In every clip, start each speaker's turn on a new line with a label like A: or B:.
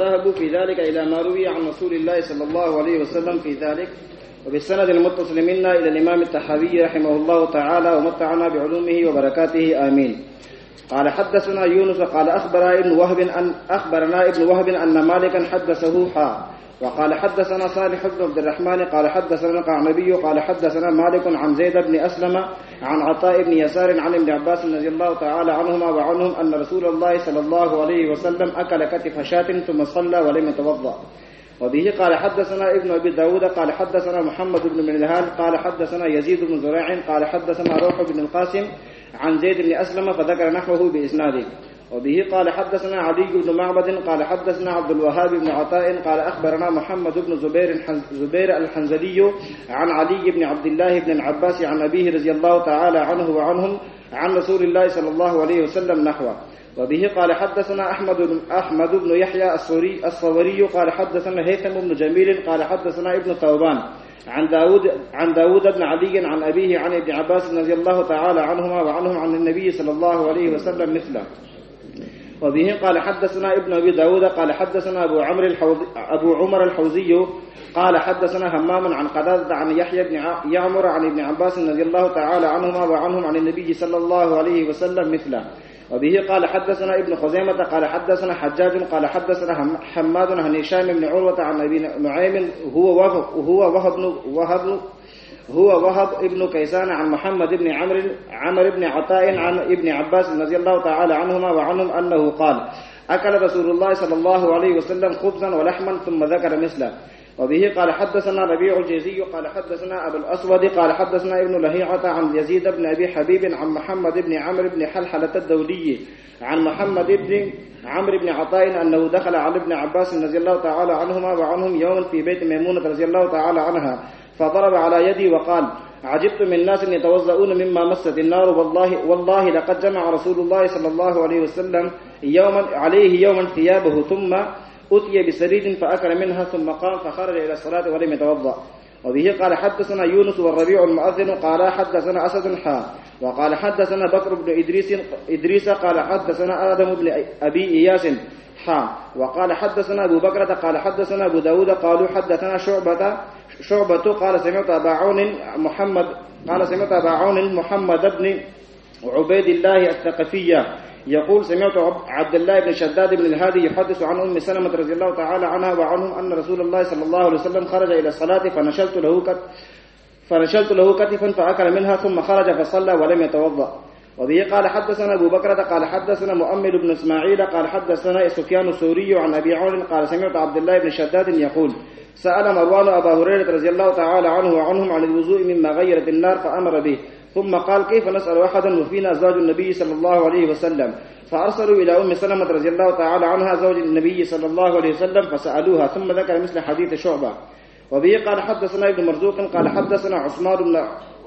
A: ذهبوا في ذلك إلى ما روي عن رسول الله صلى الله عليه وسلم في ذلك. وبالسند المتصل منا إلى الإمام التحاوي رحمه الله تعالى ومتعنا بعلومه وبركاته. آمين. قال حدثنا يونس قال أخبر ابن وهب أن أخبرنا ابن وهب أن مالكا حدثه حا وقال حدثنا صالح بن عبد الرحمن قال حدثنا قعنبي قال حدثنا مالك عن زيد بن أسلم عن عطاء بن يسار عن ابن عباس رضي الله تعالى عنهما وعنهم أن رسول الله صلى الله عليه وسلم أكل كتف شاة ثم صلى ولم يتوضأ. وبه قال حدثنا ابن أبي داود قال حدثنا محمد بن منهال قال حدثنا يزيد بن زريع قال حدثنا روح بن القاسم عن زيد بن أسلم فذكر نحوه بإسناده. وبه قال حدثنا علي بن معبد قال حدثنا عبد الوهاب بن عطاء قال أخبرنا محمد بن زبير زبير الحنزلي عن علي بن عبد الله بن العباس عن أبيه رضي الله تعالى عنه وعنهم عن رسول الله صلى الله عليه وسلم نحوه. وبه قال حدثنا أحمد أحمد بن يحيى الصوري الصوري قال حدثنا هيثم بن جميل قال حدثنا ابن ثوبان عن داود عن داود بن علي عن أبيه عن ابن عباس رضي الله تعالى عنهما وعنهم عن النبي صلى الله عليه وسلم مثله. وبه قال حدثنا ابن أبي داود قال حدثنا أبو عمرو الحوض أبو عمر الحوزي قال حدثنا همام عن قتادة عن يحيى بن يعمر عن ابن عباس رضي الله تعالى عنهما وعنهم عن النبي صلى الله عليه وسلم مثله. وبه قال حدثنا ابن خزيمة قال حدثنا حجاج قال حدثنا حماد عن هشام بن عروة عن أبي نعيم هو وهب هو وهب وهب هو وهب ابن كيسان عن محمد بن عمرو عمرو بن عطاء عن ابن عباس رضي الله تعالى عنهما وعنهم أنه قال أكل رسول الله صلى الله عليه وسلم خبزا ولحما ثم ذكر مثله. وبه قال حدثنا ربيع الجيزي قال حدثنا أبو الأسود قال حدثنا ابن لهيعة عن يزيد بن أبي حبيب عن محمد بن عمرو بن حلحلة الدولي عن محمد بن عمرو بن عطاء أنه دخل على ابن عباس رضي الله تعالى عنهما وعنهم يوما في بيت ميمونة رضي الله تعالى عنها. فضرب على يدي وقال عجبت من ناس يتوضؤون مما مست النار. والله والله لقد جمع رسول الله صلى الله عليه وسلم يوما عليه يوما ثيابه ثم أتي بسريد فأكل منها ثم قام فخرج إلى الصلاة ولم يتوضأ. وبه قال حدثنا يونس والربيع المؤذن. قال حدثنا أسد حا. وقال حدثنا بكر بن إدريس إدريس قال حدثنا آدم بن أبي إياس. وقال حدثنا أبو بكرة قال حدثنا أبو داود قالوا حدثنا شعبة شعبة قال سمعت أبا عون محمد قال سمعت أبا عون محمد بن عبيد الله الثقفية يقول سمعت عبد الله بن شداد بن الهادي يحدث عن أم سلمة رضي الله تعالى عنها وعنهم أن رسول الله صلى الله عليه وسلم خرج إلى الصلاة فنشلت له كت فنشلت له كتفا فأكل منها ثم خرج فصلى ولم يتوضأ. وبه قال حدثنا أبو بكرة قال حدثنا مؤمل بن إسماعيل قال حدثنا سفيان السوري عن أبي عون قال سمعت عبد الله بن شداد يقول سأل مروان أبا هريرة رضي الله تعالى عنه وعنهم عن الوضوء مما غيرت النار فأمر به. ثم قال كيف نسأل أحدا وفينا أزواج النبي صلى الله عليه وسلم؟ فأرسلوا إلى أم سلمة رضي الله تعالى عنها زوج النبي صلى الله عليه وسلم فسألوها ثم ذكر مثل حديث شعبة. وبه قال حدثنا ابن مرزوق قال حدثنا عثمان بن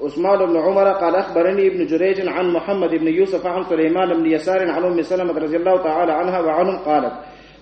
A: عثمان بن عمر قال أخبرني ابن جريج عن محمد بن يوسف عن سليمان بن يسار عن أم سلمة رضي الله تعالى عنها وعنهم قالت،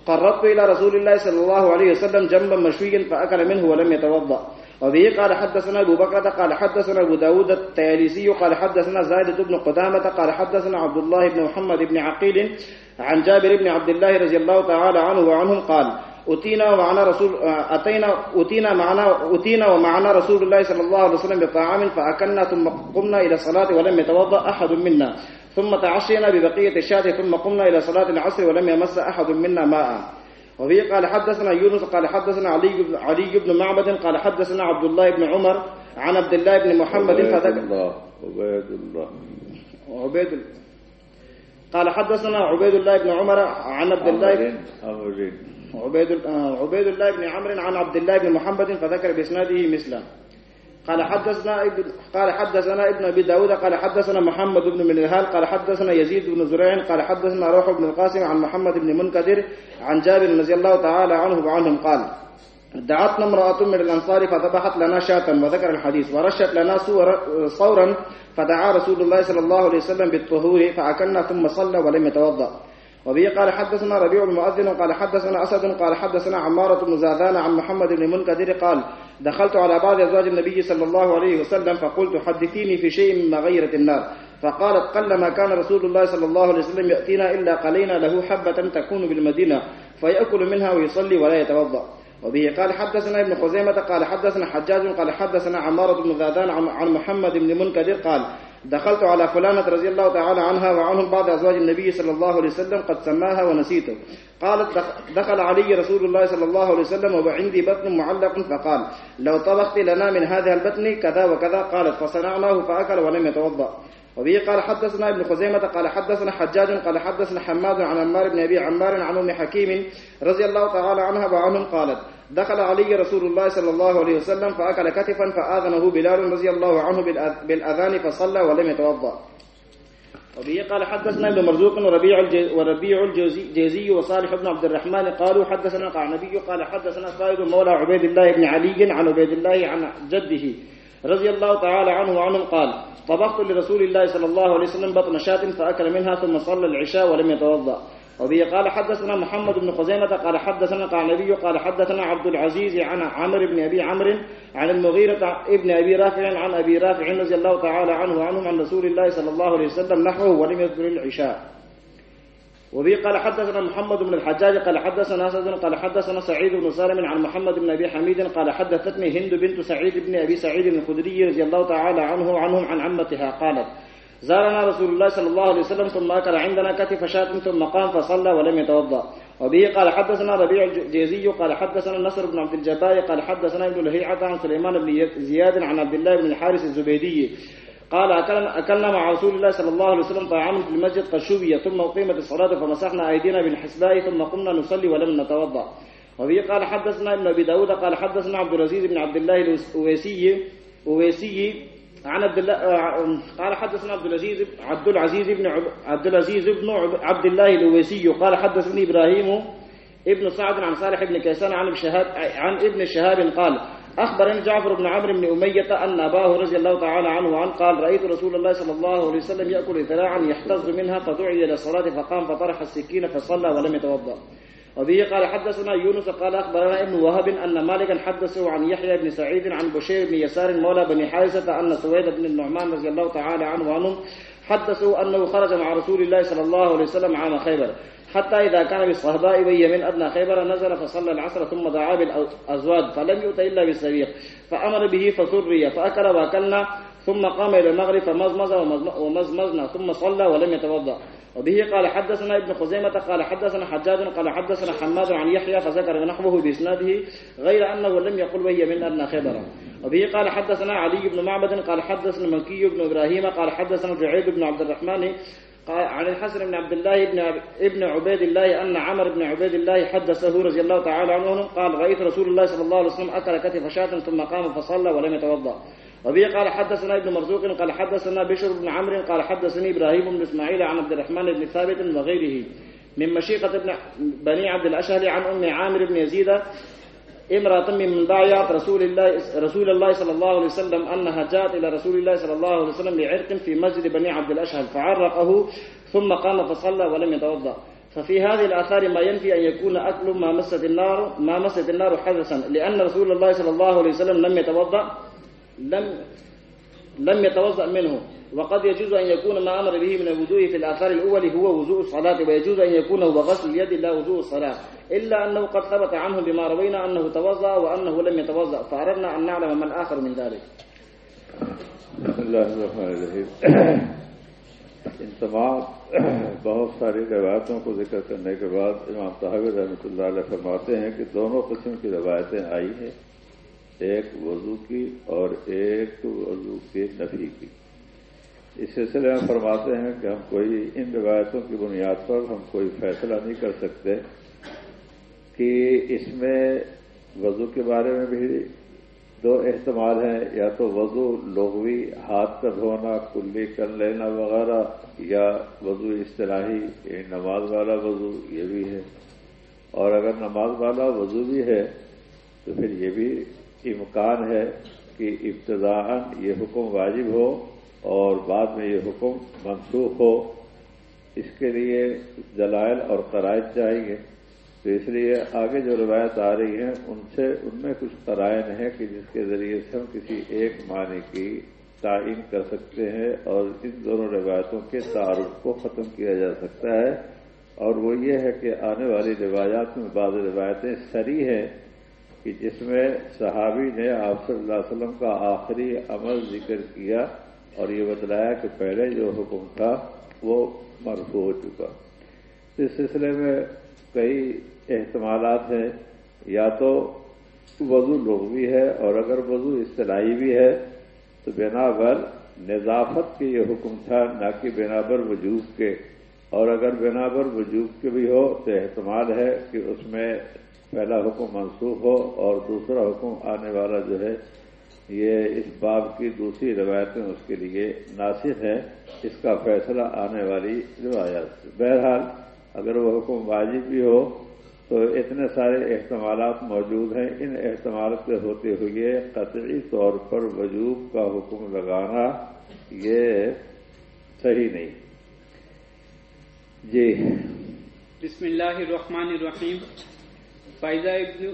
A: قربت إلى رسول الله صلى الله عليه وسلم جنبا مشويا فأكل منه ولم يتوضأ. وبه قال حدثنا أبو بكر، قال حدثنا أبو داود التياليسي قال حدثنا زايد بن قدامة، قال حدثنا عبد الله بن محمد بن عقيل عن جابر بن عبد الله رضي الله تعالى عنه وعنهم قال أتينا ومعنا رسول أتينا أتينا معنا أتينا ومعنا رسول الله صلى الله عليه وسلم بطعام فأكلنا ثم قمنا إلى الصلاة ولم يتوضأ أحد منا. ثم تعشينا ببقية الشاة ثم قمنا إلى صلاة العصر ولم يمس أحد منا ماء. وبه قال حدثنا يونس قال حدثنا علي بن علي بن معبد قال حدثنا عبد الله بن عمر عن عبد الله بن محمد
B: عبيد الله عبيد الله.
A: عبيد قال حدثنا عبيد الله بن عمر عن عبد الله
B: عمرين عمرين.
A: عبيد عبيد الله بن عمرو عن عبد الله بن محمد فذكر بإسناده مثله. قال حدثنا ابن قال حدثنا ابن أبي داود قال حدثنا محمد بن منهال قال حدثنا يزيد بن زريع قال حدثنا روح بن القاسم عن محمد بن منكدر عن جابر رضي الله تعالى عنه وعنهم قال دعتنا امرأة من الأنصار فذبحت لنا شاة وذكر الحديث ورشت لنا صورا فدعا رسول الله صلى الله عليه وسلم بالطهور فأكلنا ثم صلى ولم يتوضأ. وبه قال حدثنا ربيع المؤذن قال حدثنا أسد قال حدثنا عمارة بن زادان عن محمد بن منكدر قال دخلت على بعض أزواج النبي صلى الله عليه وسلم فقلت حدثيني في شيء مما غيرت النار. فقالت قلما كان رسول الله صلى الله عليه وسلم يأتينا إلا قلينا له حبة تكون بالمدينة فيأكل منها ويصلي ولا يتوضأ. وبه قال حدثنا ابن خزيمة قال حدثنا حجاج قال حدثنا عمارة بن ذادان عن محمد بن منكدر قال دخلت على فلانة رضي الله تعالى عنها وعنهم بعض أزواج النبي صلى الله عليه وسلم قد سماها ونسيته. قالت دخل علي رسول الله صلى الله عليه وسلم وعندي بطن معلق فقال لو طبخت لنا من هذا البطن كذا وكذا قالت فصنعناه فأكل ولم يتوضأ. وبه قال حدثنا ابن خزيمة قال حدثنا حجاج قال حدثنا حماد عن عمار بن أبي عمار عن أم حكيم رضي الله تعالى عنها وعنهم قالت دخل علي رسول الله صلى الله عليه وسلم فأكل كتفا فآذنه بلال رضي الله عنه بالأذان فصلى ولم يتوضأ. وبه قال حدثنا ابن مرزوق وربيع وربيع الجيزي وصالح بن عبد الرحمن قالوا حدثنا قعنبي قال حدثنا خالد مولى عبيد الله بن علي عن عبيد الله عن جده رضي الله تعالى عنه وعنهم قال طبخت لرسول الله صلى الله عليه وسلم بطن شاة فأكل منها ثم صلى العشاء ولم يتوضأ. وبه قال حدثنا محمد بن خزيمة قال حدثنا قعنبي قال حدثنا عبد العزيز عن عمرو بن أبي عمرو عن المغيرة ابن أبي رافع عن أبي رافع رضي الله تعالى عنه وعنهم عن رسول الله صلى الله عليه وسلم نحوه ولم يذكر العشاء. وبه قال حدثنا محمد بن الحجاج قال حدثنا اسد قال حدثنا سعيد بن سالم عن محمد بن أبي حميد قال حدثتني هند بنت سعيد بن أبي سعيد الخدري رضي الله تعالى عنه وعنهم عن عمتها قالت زارنا رسول الله صلى الله عليه وسلم ثم أكل عندنا كتف شاة ثم قام فصلى ولم يتوضأ. وبه قال حدثنا ربيع الجيزي قال حدثنا نصر بن عبد الجبار قال حدثنا ابن لهيعة عن سليمان بن زياد عن عبد الله بن الحارث الزبيدي. قال أكلنا, أكلنا مع رسول الله صلى الله عليه وسلم طعاما في المسجد قد شوي ثم أقيمت الصلاة فمسحنا أيدينا بالحسباء ثم قمنا نصلي ولم نتوضأ. وبه قال حدثنا ابن أبي داود قال حدثنا عبد العزيز بن عبد الله الأويسي أويسي عن عبد الله قال حدثنا عبد العزيز عبد العزيز بن عبد العزيز بن عبد الله الأويسي قال حدثني إبراهيم ابن سعد عن صالح بن كيسان عن شهاب عن ابن شهاب قال أخبرني جعفر بن عمرو بن أمية أن أباه رضي الله تعالى عنه وعن قال رأيت رسول الله صلى الله عليه وسلم يأكل ذراعا يحتز منها فدعي إلى الصلاة فقام فطرح السكين فصلى ولم يتوضأ. وبه قال حدثنا يونس قال أخبرنا ابن وهب أن مالكا حدثه عن يحيى بن سعيد عن بشير بن يسار مولى بني حارثة أن سويد بن النعمان رضي الله تعالى عنه وعنهم حدثوا أنه خرج مع رسول الله صلى الله عليه وسلم عام خيبر. حتى إذا كان بالصهباء وهي من أدنى خيبر نزل فصلى العصر ثم دعا بالأزواج فلم يؤت إلا بالسبيق. فأمر به فسري فأكل وأكلنا ثم قام إلى المغرب فمزمز ومزمزنا ثم صلى ولم يتوضأ. وبه قال حدثنا ابن خزيمة قال حدثنا حجاج قال حدثنا حماد عن يحيى فذكر نحوه بإسناده غير أنه لم يقل وهي من أدنى خيبر وبه قال حدثنا علي بن معبد قال حدثنا مكي بن إبراهيم قال حدثنا جعيد بن عبد الرحمن عن الحسن بن عبد الله بن ابن عبيد الله أن عمر بن عبيد الله حدثه رضي الله تعالى عنه قال رأيت رسول الله صلى الله عليه وسلم أكل كتف شاة ثم قام فصلى ولم يتوضأ. وبه قال حدثنا ابن مرزوق قال حدثنا بشر بن عمرو قال حدثني إبراهيم بن إسماعيل عن عبد الرحمن بن ثابت وغيره من مشيقة ابن بني عبد الأشهل عن أم عامر بن يزيد امرأة من بايعت رسول الله رسول الله صلى الله عليه وسلم أنها جاءت إلى رسول الله صلى الله عليه وسلم بعرق في مسجد بني عبد الأشهل فعرقه ثم قام فصلى ولم يتوضأ. ففي هذه الآثار ما ينفي أن يكون أكل ما مست النار ما مست النار حدثا لأن رسول الله صلى الله عليه وسلم لم يتوضأ. لم لم يتوضأ منه. وقد يجوز أن يكون ما أمر به من الوضوء في الآثار الأول هو وضوء الصلاة، ويجوز أن يكون هو غسل اليد لا وضوء الصلاة. إلا أنه قد ثبت عنه بما روينا أنه توضأ وأنه لم يتوضأ، فأردنا أن نعلم من آخر من ذلك.
B: بسم اللہ الرحمن الرحیم ان تمام بہت ساری روایتوں کو ذکر کرنے کے بعد امام صاحب رحمۃ اللہ علیہ فرماتے ہیں کہ دونوں قسم کی روایتیں آئی ہیں۔ ایک وضو کی اور ایک وضو کے نفی کی۔ اس سلسلے میں فرماتے ہیں کہ ہم کوئی ان روایتوں کی بنیاد پر ہم کوئی فیصلہ نہیں کر سکتے کہ اس میں وضو کے بارے میں بھی دو احتمال ہیں۔ یا تو وضو لغوی ہاتھ کا دھونا، کلی کر لینا وغیرہ، یا وضو اصطلاحی نماز والا وضو، یہ بھی ہے۔ اور اگر نماز والا وضو بھی ہے تو پھر یہ بھی امکان ہے کہ ابتداً یہ حکم واجب ہو اور بعد میں یہ حکم منسوخ ہو۔ اس کے لیے دلائل اور قرائد چاہیے تو اس لیے آگے جو روایت آ رہی ہیں، ان سے، ان میں کچھ قرائن ہیں کہ جس کے ذریعے سے ہم کسی ایک معنی کی تعین کر سکتے ہیں اور ان دونوں روایتوں کے تعارف کو ختم کیا جا سکتا ہے۔ اور وہ یہ ہے کہ آنے والی روایات میں بعض روایتیں سری ہیں کہ جس میں صحابی نے آپ صلی اللہ علیہ وسلم کا آخری عمل ذکر کیا اور یہ بتلایا کہ پہلے جو حکم تھا وہ مرفوع ہو چکا۔ اس سلسلے میں کئی احتمالات ہیں۔ یا تو وضو لغوی ہے اور اگر وضو اصطلاحی بھی ہے تو بنا بر نظافت کے یہ حکم تھا، نہ کہ بنا بر وجوب کے۔ اور اگر بنا بر وجوب کے بھی ہو تو احتمال ہے کہ اس میں پہلا حکم منسوخ ہو اور دوسرا حکم آنے والا جو ہے، یہ اس باب کی دوسری روایتیں اس کے لیے ناصر ہے۔ اس کا فیصلہ آنے والی روایت بہرحال، اگر وہ حکم واجب بھی ہو، تو اتنے سارے احتمالات موجود ہیں۔ ان احتمالات کے ہوتے ہوئے قطعی طور پر وجوب کا حکم لگانا یہ صحیح نہیں۔ جی۔
C: بسم اللہ الرحمن الرحیم۔ فائدہ ابن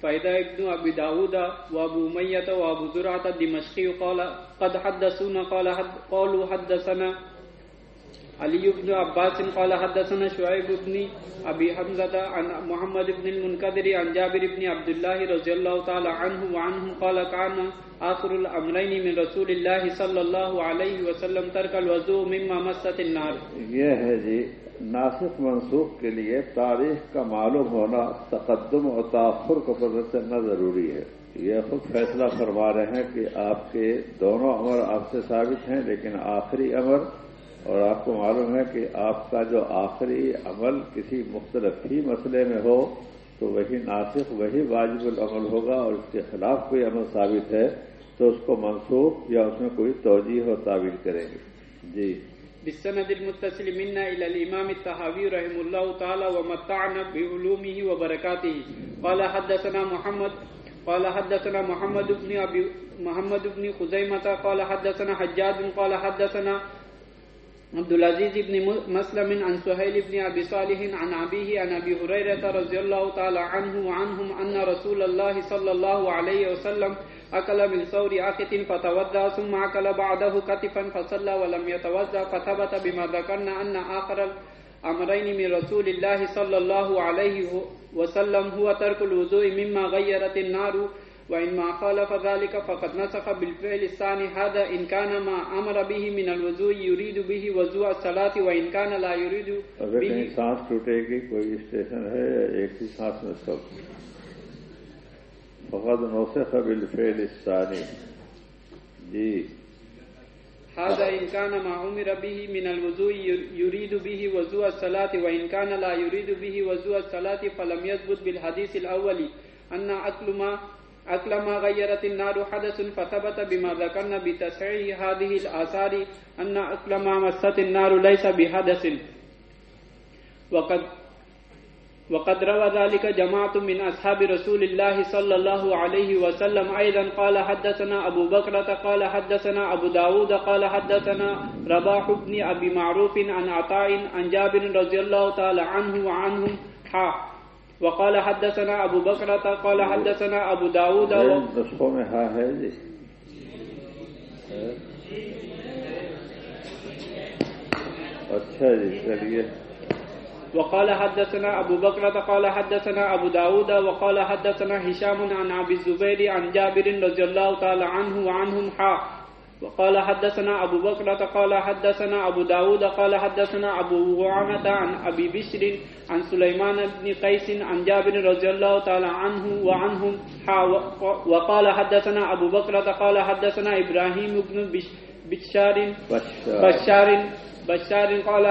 C: فائدہ ابن ابی داود و ابو امیت و ابو زرعت دمشقی قال قد حدثونا قال حد قالوا حدثنا علی بن عباس قال حدثنا شعيب بن ابي حمزه عن محمد بن المنكدر عن جابر بن عبد الله رضي الله تعالى عنه وعنه قال كان اخر الامرين من رسول الله صلى الله عليه وسلم ترك الوضوء مما مست النار.
B: یہ ہے جی ناسخ منسوخ کے لیے تاریخ کا معلوم ہونا تقدم اور تاخر کو پتہ چلنا ضروری ہے۔ یہ خود فیصلہ فرما رہے ہیں کہ آپ کے دونوں امر آپ سے ثابت ہیں، لیکن آخری امر اور آپ کو معلوم ہے کہ آپ کا جو آخری عمل کسی مختلف ہی مسئلے میں ہو، تو وہی ناسخ، وہی واجب العمل ہوگا اور اس کے خلاف کوئی عمل ثابت ہے تو اس کو منسوخ یا اس میں کوئی توجہ و تعبیر کریں گے۔ جی۔
C: بالسند المتصل منا الى الامام الطحاوي رحمه الله تعالى ومتعنا بعلومه وبركاته قال حدثنا محمد، قال حدثنا محمد بن ابي محمد بن خزيمه قال حدثنا حجاج، قال حدثنا عبد العزيز بن مسلم عن سهيل بن أبي صالح عن أبيه عن أبي هريرة رضي الله تعالى عنه وعنهم أن رسول الله صلى الله عليه وسلم أكل من ثور عقت فتوضأ ثم أكل بعده كتفا فصلى ولم يتوضأ فثبت بما ذكرنا أن آخر الأمرين من رسول الله صلى الله عليه وسلم هو ترك الوضوء مما غيرت النار وإن ما خالف ذلك فقد نسخ بالفعل الثاني هذا إن كان ما أمر به من الوضوء يريد به وضوء الصلاة وإن كان لا يريد
B: کہیں سانس ٹوٹے گی کوئی اسٹیشن ہے یا ایک ہی سانس میں سب۔ فقد نسخ بالفعل الثاني۔ جی۔
C: هذا إن كان ما أمر به من الوضوء يريد به وضوء الصلاة وإن كان لا يريد به وضوء الصلاة فلم يثبت بالحديث الأول أن أكل ما أكل ما غيرت النار حدث فثبت بما ذكرنا بتصحيح هذه الآثار أن أكل مست النار ليس بحدث. وقد وقد روى ذلك جماعة من أصحاب رسول الله صلى الله عليه وسلم أيضا قال حدثنا أبو بكرة، قال حدثنا أبو داود، قال حدثنا رباح بن أبي معروف عن عطاء عن جابر رضي الله تعالى عنه وعنهم. حا وقال حدثنا ابو بکر قال حدثنا ابو داود.
B: نسخوں میں ہاں ہے جی۔ اچھا جی چلیے۔
C: وقال حدثنا ابو بکر قال حدثنا ابو داود. وقال حدثنا هشام عن ابي الزبير عن جابر رضي الله تعالى عنه وعنهم حا وقال حدثنا أبو بكر قال حدثنا أبو داود قال حدثنا أبو غعمة عن أبي بشر عن سليمان بن قيس عن جابر رضي الله تعالى عنه وعنهم. وقال حدثنا أبو بكر قال حدثنا إبراهيم بن بشار بشار. بشار قال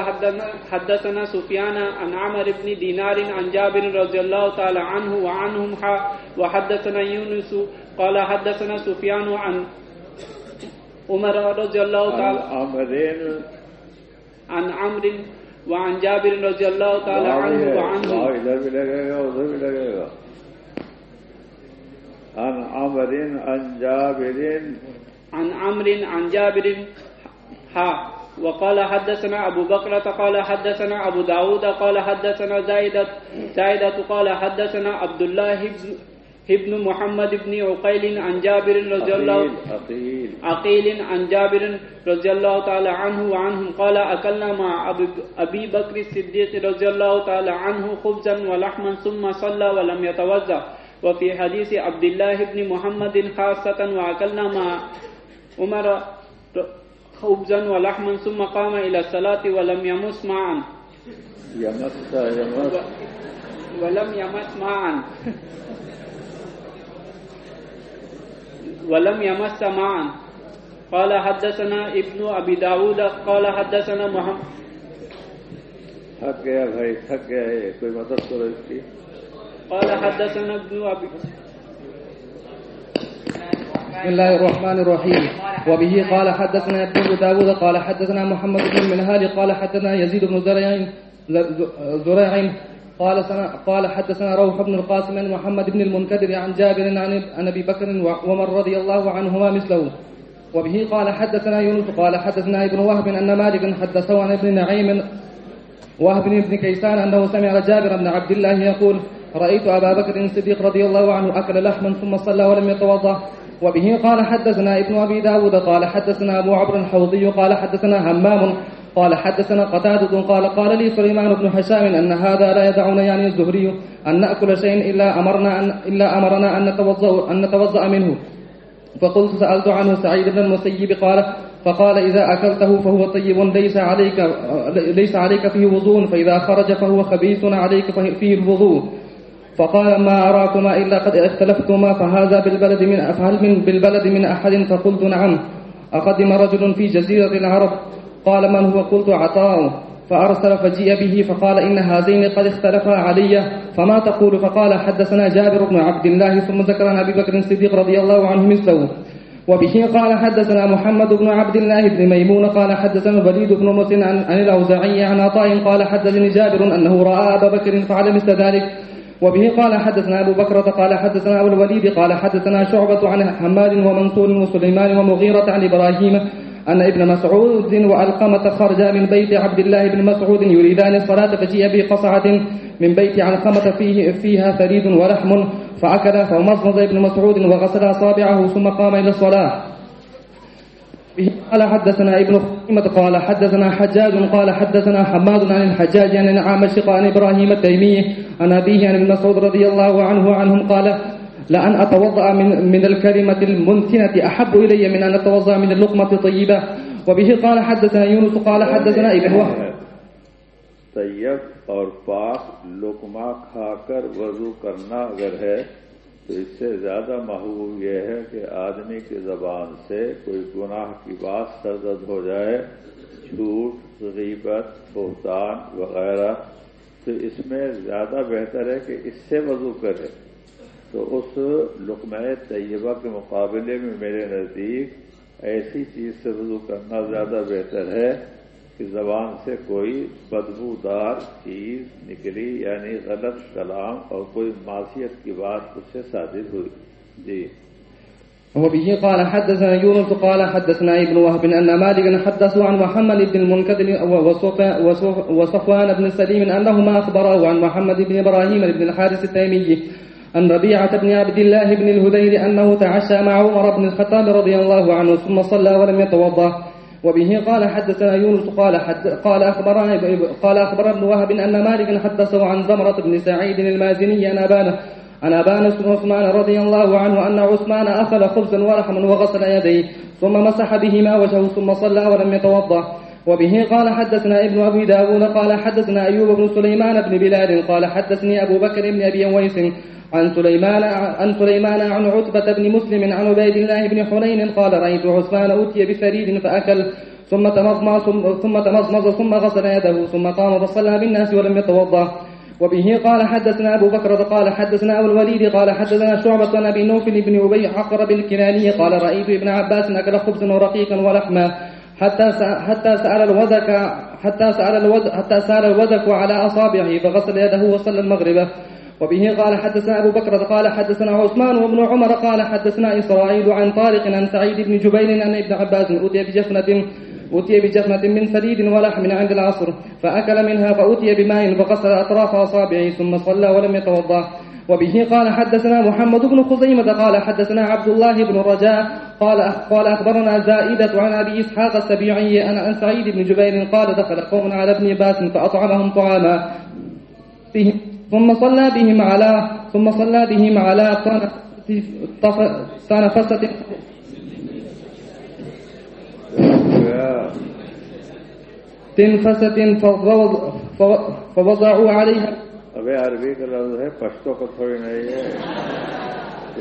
C: حدثنا سفيان عن عمر بن دينار عن جابر رضي الله تعالى عنه وعنهم. وحدثنا يونس قال حدثنا سفيان عن عمر رضي الله تعالى
B: عمرين
C: عن عمرو وعن جابر رضي الله تعالى عنه وعنه.
B: عن عمر عن جابر.
C: عن عمرو عن جابر. ها وقال حدثنا أبو بكر قال حدثنا أبو داود قال حدثنا زائدة زائدة قال حدثنا عبد الله بن ابن محمد بن عقيل عن جابر رضي الله
B: عقیل عقیل.
C: عن جابر رضي الله تعالى عنه وعنهم قال أكلنا مع أبي بكر الصديق رضي الله تعالى عنه خبزا ولحما ثم صلى ولم يتوضأ وفي حديث عبد الله بن محمد خاصة وأكلنا مع عمر خبزا ولحما ثم قام إلى الصلاة ولم يمس معا.
B: یمس یمس.
C: ولم يمس معا. ولم يمس معا. قال حدثنا ابن أبي داود قال حدثنا محمد.
B: تھک گیا ہے کوئی مدد کرو اس کی
C: قال حدثنا ابن ابي
D: بسم الله الرحمن الرحيم. وبه قال حدثنا ابن داود قال حدثنا محمد بن منهال قال حدثنا يزيد بن زريع زريع قال سنا قال حدثنا روح بن القاسم عن محمد بن المنكدر عن جابر عن أبي بكر وعمر رضي الله عنهما مثله. وبه قال حدثنا يونس قال حدثنا ابن وهب أن مالك حدثه عن ابن نعيم وهب بن كيسان أنه سمع جابر بن عبد الله يقول رأيت أبا بكر الصديق رضي الله عنه أكل لحما ثم صلى ولم يتوضأ. وبه قال حدثنا ابن أبي داود قال حدثنا أبو عمرو الحوضي قال حدثنا همام قال حدثنا قتادة قال قال لي سليمان بن هشام أن هذا لا يدعنا يعني الزهري أن نأكل شيء إلا أمرنا أن إلا أمرنا أن نتوضأ أن نتوضأ منه. فقلت سألت عنه سعيد بن المسيب قال فقال إذا أكلته فهو طيب ليس عليك ليس عليك فيه وضوء فإذا خرج فهو خبيث عليك فيه الوضوء. فقال ما أراكما إلا قد اختلفتما فهذا بالبلد من فهل من بالبلد من أحد؟ فقلت نعم. أقدم رجل في جزيرة العرب. قال من هو؟ قلت عطاء فأرسل فجيء به فقال إن هذين قد اختلفا علي. فما تقول؟ فقال حدثنا جابر بن عبد الله ثم ذكر عن أبي بكر الصديق رضي الله عنه مثله. وبه قال حدثنا محمد بن عبد الله بن ميمون قال حدثنا الوليد بن مسن عن, الأوزاعي عن عطاء قال حدثني جابر أنه رأى أبا بكر فعل مثل ذلك. وبه قال حدثنا أبو بكرة قال حدثنا أبو الوليد قال حدثنا شعبة عن حماد ومنصور وسليمان ومغيرة عن إبراهيم أن ابن مسعود وألقمة خرجا من بيت عبد الله بن مسعود يريدان الصلاة فجيء بقصعة من بيت علقمة فيه فيها ثريد ولحم فأكل فمضمض ابن مسعود وغسل أصابعه ثم قام إلى الصلاة. قال حدثنا ابن خيمة قال حدثنا حجاج قال حدثنا حماد عن الحجاج عن الأعمش عن إبراهيم التيمي عن أبيه عن ابن مسعود رضي الله عنه عنهم قال لأن أتوضأ من, من الكلمة المنتنة. أحب إلي من أن أتوضأ من اللقمة طيبة وبه قال حدثنا يونس قال حدثنا ابن وهب
B: طیب اور پاک لقمہ کھا کر وضو کرنا اگر ہے تو اس سے زیادہ محبوب یہ ہے کہ آدمی کی زبان سے کوئی گناہ کی بات سرزد ہو جائے جھوٹ غیبت بہتان وغیرہ تو اس میں زیادہ بہتر ہے کہ اس سے وضو کرے۔ تو اس لقمہ طیبہ کے مقابلے میں میرے نزدیک ایسی چیز سے وضو کرنا زیادہ بہتر ہے کہ زبان سے کوئی بدبودار چیز نکلی یعنی غلط کلام اور کوئی معصیت کی بات اس سے صادر ہوئی۔ جی۔
D: وبه قال حدثنا يونس، قال حدثنا ابن وهب أن مالك حدثوا عن محمد بن المنكدر وصفوان بن سليم أنهما أخبراه عن محمد بن إبراهيم بن الحارث التيمي عن ربيعة بن عبد الله بن الهذيل أنه تعشى مع عمر بن الخطاب رضي الله عنه ثم صلى ولم يتوضأ. وبه قال حدثنا يونس قال حد قال أخبرنا قال أخبر ابن وهب أن مالك حدثه عن زمرة بن سعيد المازني عن أبانه عن أبان بن عثمان رضي الله عنه أن عثمان أخذ خبزا ولحما وغسل يديه ثم مسح بهما وجهه ثم صلى ولم يتوضأ. وبه قال حدثنا ابن أبي داود قال حدثنا أيوب بن سليمان بن بلال قال حدثني أبو بكر بن أبي ويس عن سليمان عن سليمان عن عتبة بن مسلم عن عبيد الله بن حنين قال رأيت عثمان أتي بسرير فأكل ثم تمضمض ثم تمضمض ثم غسل يده ثم قام فصلى بالناس ولم يتوضأ. وبه قال حدثنا أبو بكر قال حدثنا أبو الوليد قال حدثنا شعبة عن أبي نوفل بن أبي عقرب الكناني قال رأيت ابن عباس أكل خبزا ورقيقا ولحما. حتى حتى سأل الوذك حتى سأل الوذك حتى سأل الوذك على أصابعه فغسل يده وصلى المغرب. وبه قال حدثنا أبو بكر قال حدثنا عثمان وابن عمر قال حدثنا إسرائيل عن طارق عن سعيد بن جبير أن ابن عباس أتي بجفنة أتي بجفنة من سديد ولحم عند العصر فأكل منها فأتي بماء فغسل أطراف أصابعه ثم صلى ولم يتوضأ. وبه قال حدثنا محمد بن خزيمة قال حدثنا عبد الله بن الرجاء قال قال أخبرنا زائدة عن أبي إسحاق السبيعي عن سعيد بن جبير قال دخل قوم على ابن باس فأطعمهم طعاما. فيه ثم صلى بهم على ثم صلى بهم على تنفسة تنفسة فوضعوا عليها.
B: ابھی عربی کا لفظ ہے پشتوں کو تھوڑی نہیں ہے.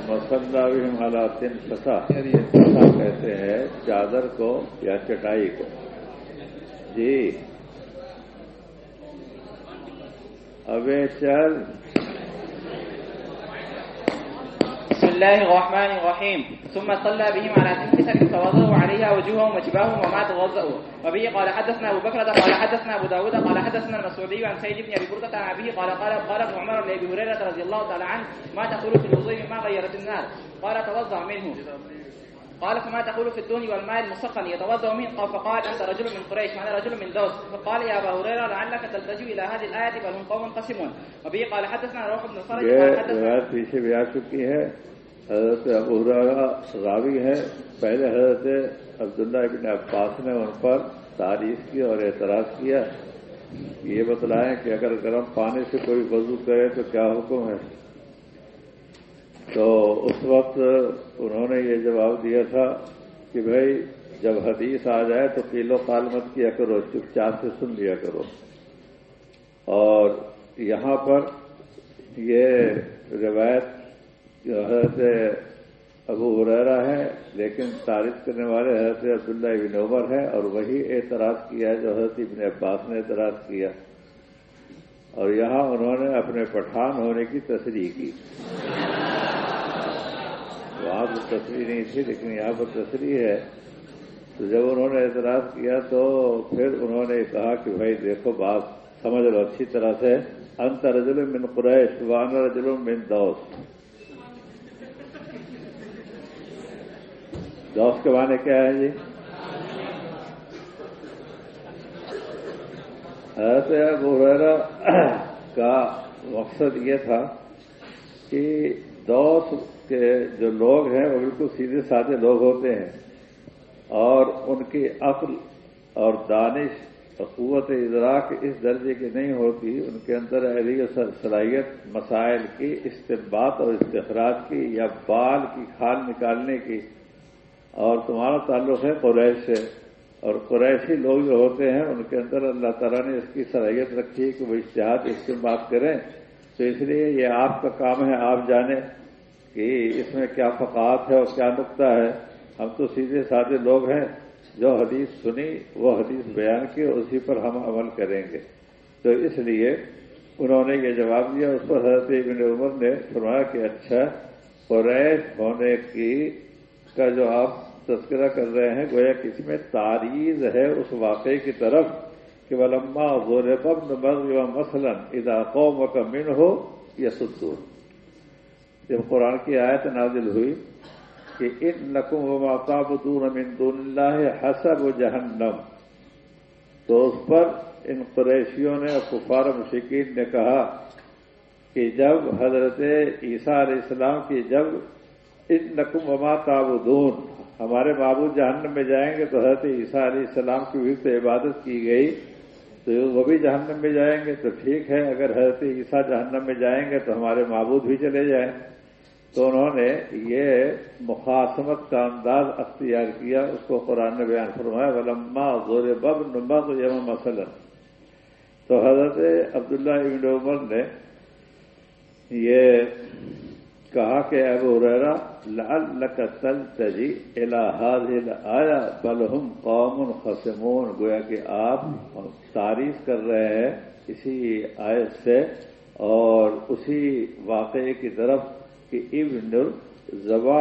B: مسندہ بھی ہمارا تین سسا کہتے ہیں چادر کو یا چٹائی کو۔ جی۔
E: بسم الله الرحمن الرحيم. ثم صلى بهم على تنكسة فوضعوا عليها وجوههم وجباههم وما توضأوا وبه قال حدثنا أبو بكر قال حدثنا أبو داود قال حدثنا المسعودي عن سيد بن أبي بردة عن أبيه قال قال قال ابن عمر لأبي هريرة رضي الله تعالى عنه ما تقول في الوضوء مما غيرت النار؟ قال توضأ منه. قال فما تقول في الدهن والماء المسخن يتوضا منه؟ قال فقال انت رجل من قريش وانا رجل من دوس. فقال يا ابا هريره لعلك تلتجئ الى هذه الايه بل هم قوم قسمون. وبه قال حدثنا روح بن صالح قال حدثنا
B: پیچھے بھی آ چکی ہے۔ حضرت ابو ہریرہ راوی ہے۔ پہلے حضرت عبداللہ ابن عباس نے ان پر تعریف کی اور اعتراض کیا۔ یہ بتلائیں کہ اگر گرم پانی سے کوئی وضو کرے تو کیا حکم ہے؟ تو اس وقت انہوں نے یہ جواب دیا تھا کہ بھائی جب حدیث آ جائے تو کیلو قال مت کیا کرو، چپ چاپ سے سن لیا کرو۔ اور یہاں پر یہ روایت حضرت ابو حریرہ ہے، لیکن تعریف کرنے والے حضرت عبداللہ ابن عمر ہے اور وہی اعتراض کیا ہے جو حضرت ابن عباس نے اعتراض کیا۔ اور یہاں انہوں نے اپنے پٹھان ہونے کی تصریح کی۔ وہاں تو تصریح نہیں تھی، لیکن یہاں پر تصریح ہے۔ تو جب انہوں نے اعتراض کیا تو پھر انہوں نے کہا کہ بھائی دیکھو بات سمجھ لو اچھی طرح سے۔ انت رجل من قریش وان رجل من دوست۔ دوست کے معنی کیا ہے جی؟ حضرت ابو کا مقصد یہ تھا کہ دوست کے جو لوگ ہیں وہ بالکل سیدھے سادے لوگ ہوتے ہیں اور ان کی عقل اور دانش اور قوت ادراک اس درجے کی نہیں ہوتی۔ ان کے اندر اہلی صلاحیت، مسائل کی استباط اور استخراج کی یا بال کی کھال نکالنے کی۔ اور تمہارا تعلق ہے قریش سے۔ اور قریشی لوگ جو ہوتے ہیں، ان کے اندر اللہ تعالیٰ نے اس کی صلاحیت رکھی ہے کہ وہ اشتہاد اس کی بات کریں۔ تو اس لیے یہ آپ کا کام ہے، آپ جانیں۔ کہ اس میں کیا فقات ہے اور کیا نقطہ ہے۔ ہم تو سیدھے سادے لوگ ہیں، جو حدیث سنی، وہ حدیث بیان کی اسی پر ہم عمل کریں گے۔ تو اس لیے انہوں نے یہ جواب دیا۔ اس پر حضرت ابن عمر نے فرمایا کہ اچھا قریش ہونے کی کا جو آپ تذکرہ کر رہے ہیں، گویا کسی میں تاریخ ہے اس واقعے کی طرف کہ ولما زور پب نمبر مثلاً ادا قوم کا من ہو یا ستور جب قرآن کی آیت نازل ہوئی کہ ان نقم و ماتاب دون من دون اللہ حسب و جہنم۔ تو اس پر ان قریشیوں نے اور کفار مشکین نے کہا کہ جب حضرت عیسیٰ علیہ السلام کی جب ان نقم وما تابدون ہمارے معبود جہنم میں جائیں گے تو حضرت عیسیٰ علیہ السلام کی بھی تو عبادت کی گئی، تو وہ بھی جہنم میں جائیں گے، تو ٹھیک ہے، اگر حضرت عیسیٰ جہنم میں جائیں گے تو ہمارے معبود بھی چلے جائیں۔ تو انہوں نے یہ مخاصمت کا انداز اختیار کیا، اس کو قرآن نے بیان فرمایا، ولما زور بب نمبر یم مثلا۔ تو حضرت عبداللہ ابن عمر نے یہ کہا کہ ابو ریرا لال تل تجی الحاظ آیا بلحم قوم خسمون گویا کہ آپ تعریف کر رہے ہیں اسی آیت سے اور اسی واقعے کی طرف کہ ابن زبا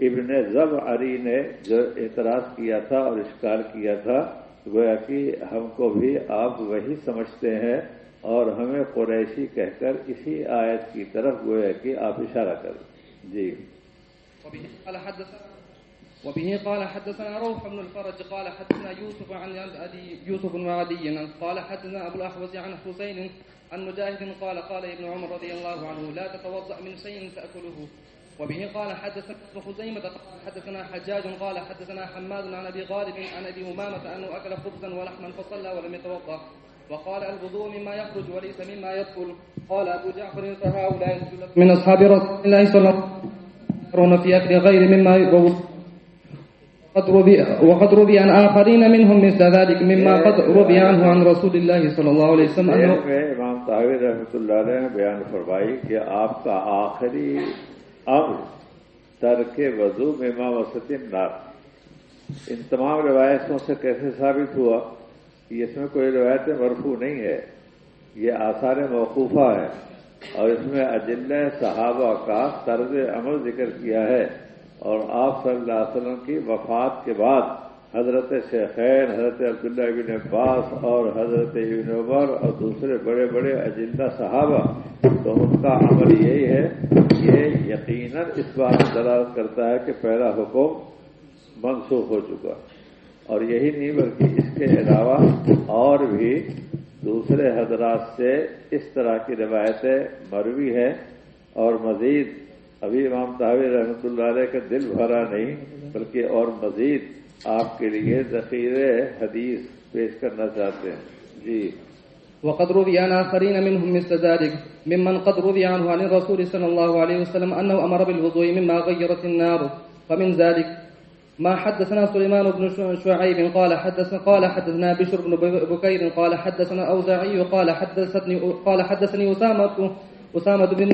B: ابن زب عری نے جو اعتراض کیا تھا اور اشکار کیا تھا، گویا کہ ہم کو بھی آپ وہی سمجھتے ہیں اور ہمیں قریشی کہہ کر اسی آیت کی طرف گویا کہ آپ اشارہ کریں۔ جی۔
D: وبه قال حدثنا روح بن الفرج، قال حدثنا يوسف عن أبي يوسف بن عدي، قال حدثنا أبو الأحوص عن حسين عن مجاهد قال قال ابن عمر رضي الله عنه لا تتوضأ من شيء تأكله وبه قال حدثنا ابن خزيمة قال حدثنا حجاج قال حدثنا حماد عن أبي غالب عن أبي امامة أنه أكل خبزا ولحما فصلى ولم يتوضأ. وقال الوضوء مما يخرج وليس مما يدخل. قال أبو جعفر فهؤلاء من أصحاب رسول الله صلى الله عليه وسلم في أكل غير مما يروى. قد روي وقد روي عن آخرين منهم مثل ذلك مما قد روي عنه عن رسول الله صلى الله عليه وسلم أنه
B: میں طاہر رحمۃ اللہ علیہ نے بیان فرمائی کہ آپ کا آخری امر ترک وضو میں ماں وسط نار ان تمام روایتوں سے کیسے ثابت ہوا؟ کہ اس میں کوئی روایت مرفوع نہیں ہے۔ یہ آثار موقوفہ ہے اور اس میں اجل صحابہ کا طرز عمل ذکر کیا ہے۔ اور آپ صلی اللہ علیہ وسلم کی وفات کے بعد حضرت شیخین حضرت عبداللہ بن عباس اور حضرت ابن عمر اور دوسرے بڑے بڑے اجندہ صحابہ، تو ان کا عمل یہی ہے کہ یقیناً اس بات دلالت کرتا ہے کہ پہلا حکم منسوخ ہو چکا۔ اور یہی نہیں بلکہ اس کے علاوہ اور بھی دوسرے حضرات سے اس طرح کی روایتیں مروی ہیں۔ اور مزید، ابھی امام طاوی رحمۃ اللہ علیہ کا دل بھرا نہیں، بلکہ اور مزید آپ کے لیے ذخیر حدیث پیش کرنا چاہتے ہیں جی
D: وقد روي عن آخرين منهم مثل ذلك ممن قد روي عنه عن الرسول صلى الله عليه وسلم أنه أمر بالوضوء مما غيرت النار. فمن ذلك ما حدثنا سليمان بن شعيب قال حدثنا قال حدثنا بشر بن بكير قال حدثنا أوزاعي قال حدثتني قال حدثني أسامة أسامة بن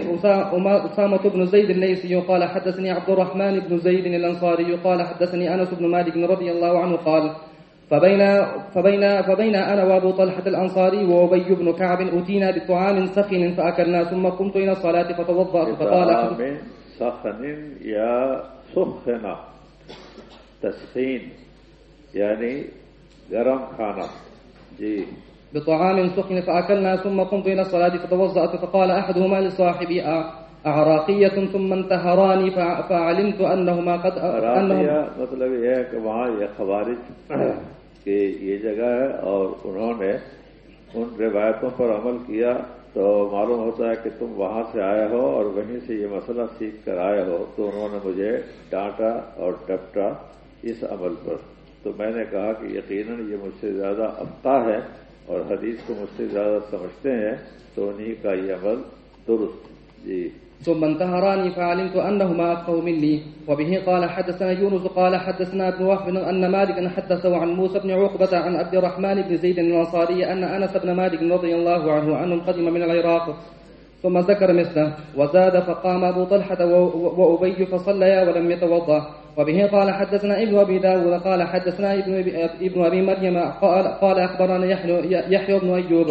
D: أسامة بن زيد الليثي قال حدثني عبد الرحمن بن زيد الأنصاري قال حدثني أنس بن مالك رضي الله عنه قال فبين فبين فبين أنا وأبو طلحة الأنصاري وأبي بن كعب أتينا بطعام سخن فأكلنا ثم قمت إلى الصلاة فتوضأت فقال
B: سخن یا سخنا تسخین یعنی گرم کھانا جی
D: بطعام سخن فأكلنا ثم قمت إلى الصلاة فتوضأت فقال أحدهما لصاحبي أعراقية ثم انتهراني فع- فعلمت أنهما قد
B: راضیہ مطلب یہ ہے کہ وہاں یہ خوارج کی یہ جگہ ہے اور انہوں نے ان روایتوں پر عمل کیا تو معلوم ہوتا ہے کہ تم وہاں سے آئے ہو اور وہیں سے یہ مسئلہ سیکھ کر آئے ہو تو انہوں نے مجھے ڈانٹا اور ڈپٹا اس عمل پر۔ تو میں نے کہا کہ یقیناً یہ مجھ سے زیادہ افقاہ ہے حدیث کو مجھ سے زیادہ سمجھتے ہیں تو انہی کا یہ عمل درست جی
D: ثم انتهراني فعلمت أنهما أفقه مني وبه قال حدثنا يونس قال حدثنا ابن وهب أن مالكا حدثه عن موسى بن عقبة عن عبد الرحمن بن زيد الأنصاري أن أنس بن مالك رضي الله عنه أنهم قدم من العراق. ثم ذكر مثله وزاد فقام أبو طلحة وأبي فصليا ولم يتوضأ. وبه قال حدثنا ابن أبي داود قال حدثنا ابن ابن أبي مريم قال, قال أخبرنا يحيى, بن أيوب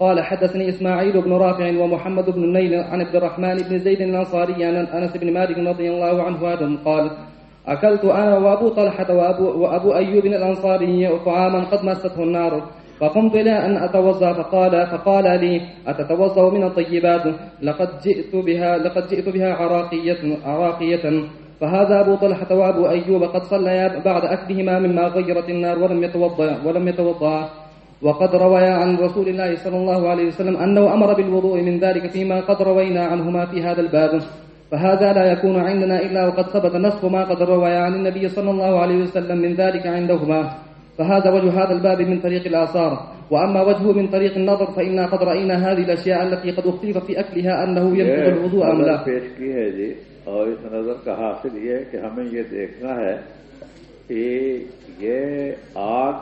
D: قال حدثني إسماعيل بن رافع ومحمد بن النيل عن عبد الرحمن بن زيد الأنصاري عن أنس بن مالك رضي الله عنه أنه قال أكلت أنا وأبو طلحة وأبو, وأبو أيوب الأنصاري طعاما قد مسته النار فقمت إلى أن أتوضأ فقال فقال لي أتتوضأ من الطيبات؟ لقد جئت بها لقد جئت بها عراقية عراقية. فهذا أبو طلحة وأبو أيوب قد صليا بعد أكلهما مما غيرت النار ولم يتوضأ ولم يتوضأ وقد روى عن رسول الله صلى الله عليه وسلم أنه أمر بالوضوء من ذلك فيما قد روينا عنهما في هذا الباب. فهذا لا يكون عندنا إلا وقد ثبت نصف ما قد روى عن النبي صلى الله عليه وسلم من ذلك عندهما. فهذا وجه هذا الباب من طريق الآثار. وأما وجهه من طريق النظر فإنا قد رأينا هذه الأشياء التي قد اختلف في أكلها أنه ينقض
B: یہ
D: الوضوء أم لا.
B: اور اس نظر کا حاصل یہ ہے کہ ہمیں یہ دیکھنا ہے کہ یہ آگ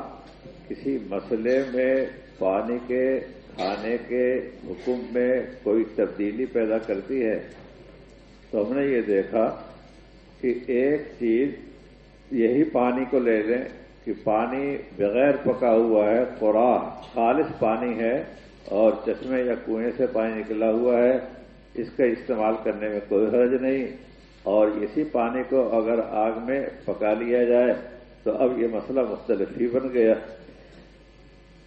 B: کسی مسئلے میں پانی کے، کھانے کے حکم میں کوئی تبدیلی پیدا کرتی ہے۔ تو ہم نے یہ دیکھا کہ ایک چیز یہی پانی کو لے لیں کہ پانی بغیر پکا ہوا ہے خوراک خالص پانی ہے اور چشمے یا کنویں سے پانی نکلا ہوا ہے۔ اس کا استعمال کرنے میں کوئی حرج نہیں۔ اور اسی پانی کو اگر آگ میں پکا لیا جائے تو اب یہ مسئلہ مختلف ہی بن گیا۔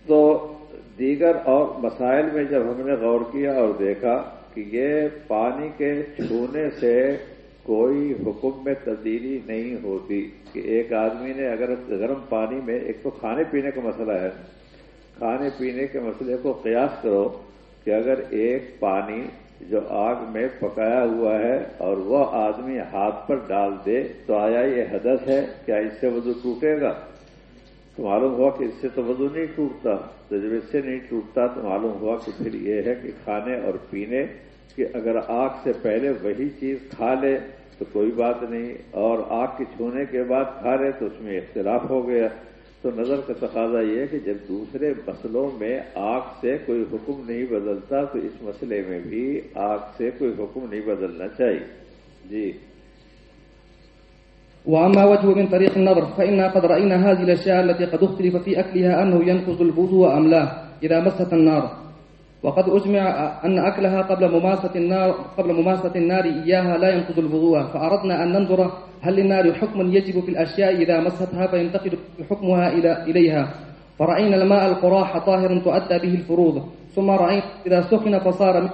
B: تو دیگر اور مسائل میں جب ہم نے غور کیا اور دیکھا کہ یہ پانی کے چھونے سے کوئی حکم میں تبدیلی نہیں ہوتی کہ ایک آدمی نے اگر گرم پانی میں، ایک تو کھانے پینے کا مسئلہ ہے، کھانے پینے کے مسئلے کو قیاس کرو کہ اگر ایک پانی جو آگ میں پکایا ہوا ہے اور وہ آدمی ہاتھ پر ڈال دے تو آیا یہ حدث ہے، کیا اس سے وضو ٹوٹے گا؟ تو معلوم ہوا کہ اس سے تو وضو نہیں ٹوٹتا۔ تو جب اس سے نہیں ٹوٹتا تو معلوم ہوا کہ پھر یہ ہے کہ کھانے اور پینے کہ اگر آگ سے پہلے وہی چیز کھا لے تو کوئی بات نہیں، اور آگ کے چھونے کے بعد کھا لے تو اس میں اختلاف ہو گیا۔ تو نظر کا تقاضا یہ ہے کہ جب دوسرے مسئلوں میں آگ سے کوئی حکم نہیں بدلتا تو اس مسئلے میں بھی آگ سے کوئی حکم نہیں بدلنا چاہیے۔ جی۔
D: وأما وجه من طريق النظر، فإنا قد رأينا هذه الأشياء التي قد اختلف في أكلها أنه ينقص الوضوء أم لا إذا مست النار. وقد أجمع أن أكلها قبل مماسة النار قبل مماسة النار إياها لا ينقض الوضوء فأردنا أن ننظر هل للنار حكم يجب في الأشياء إذا مستها فينتقل حكمها إلى إليها. فرأينا الماء القراح طاهر تؤدى به الفروض. ثم رأينا إذا سخن فصار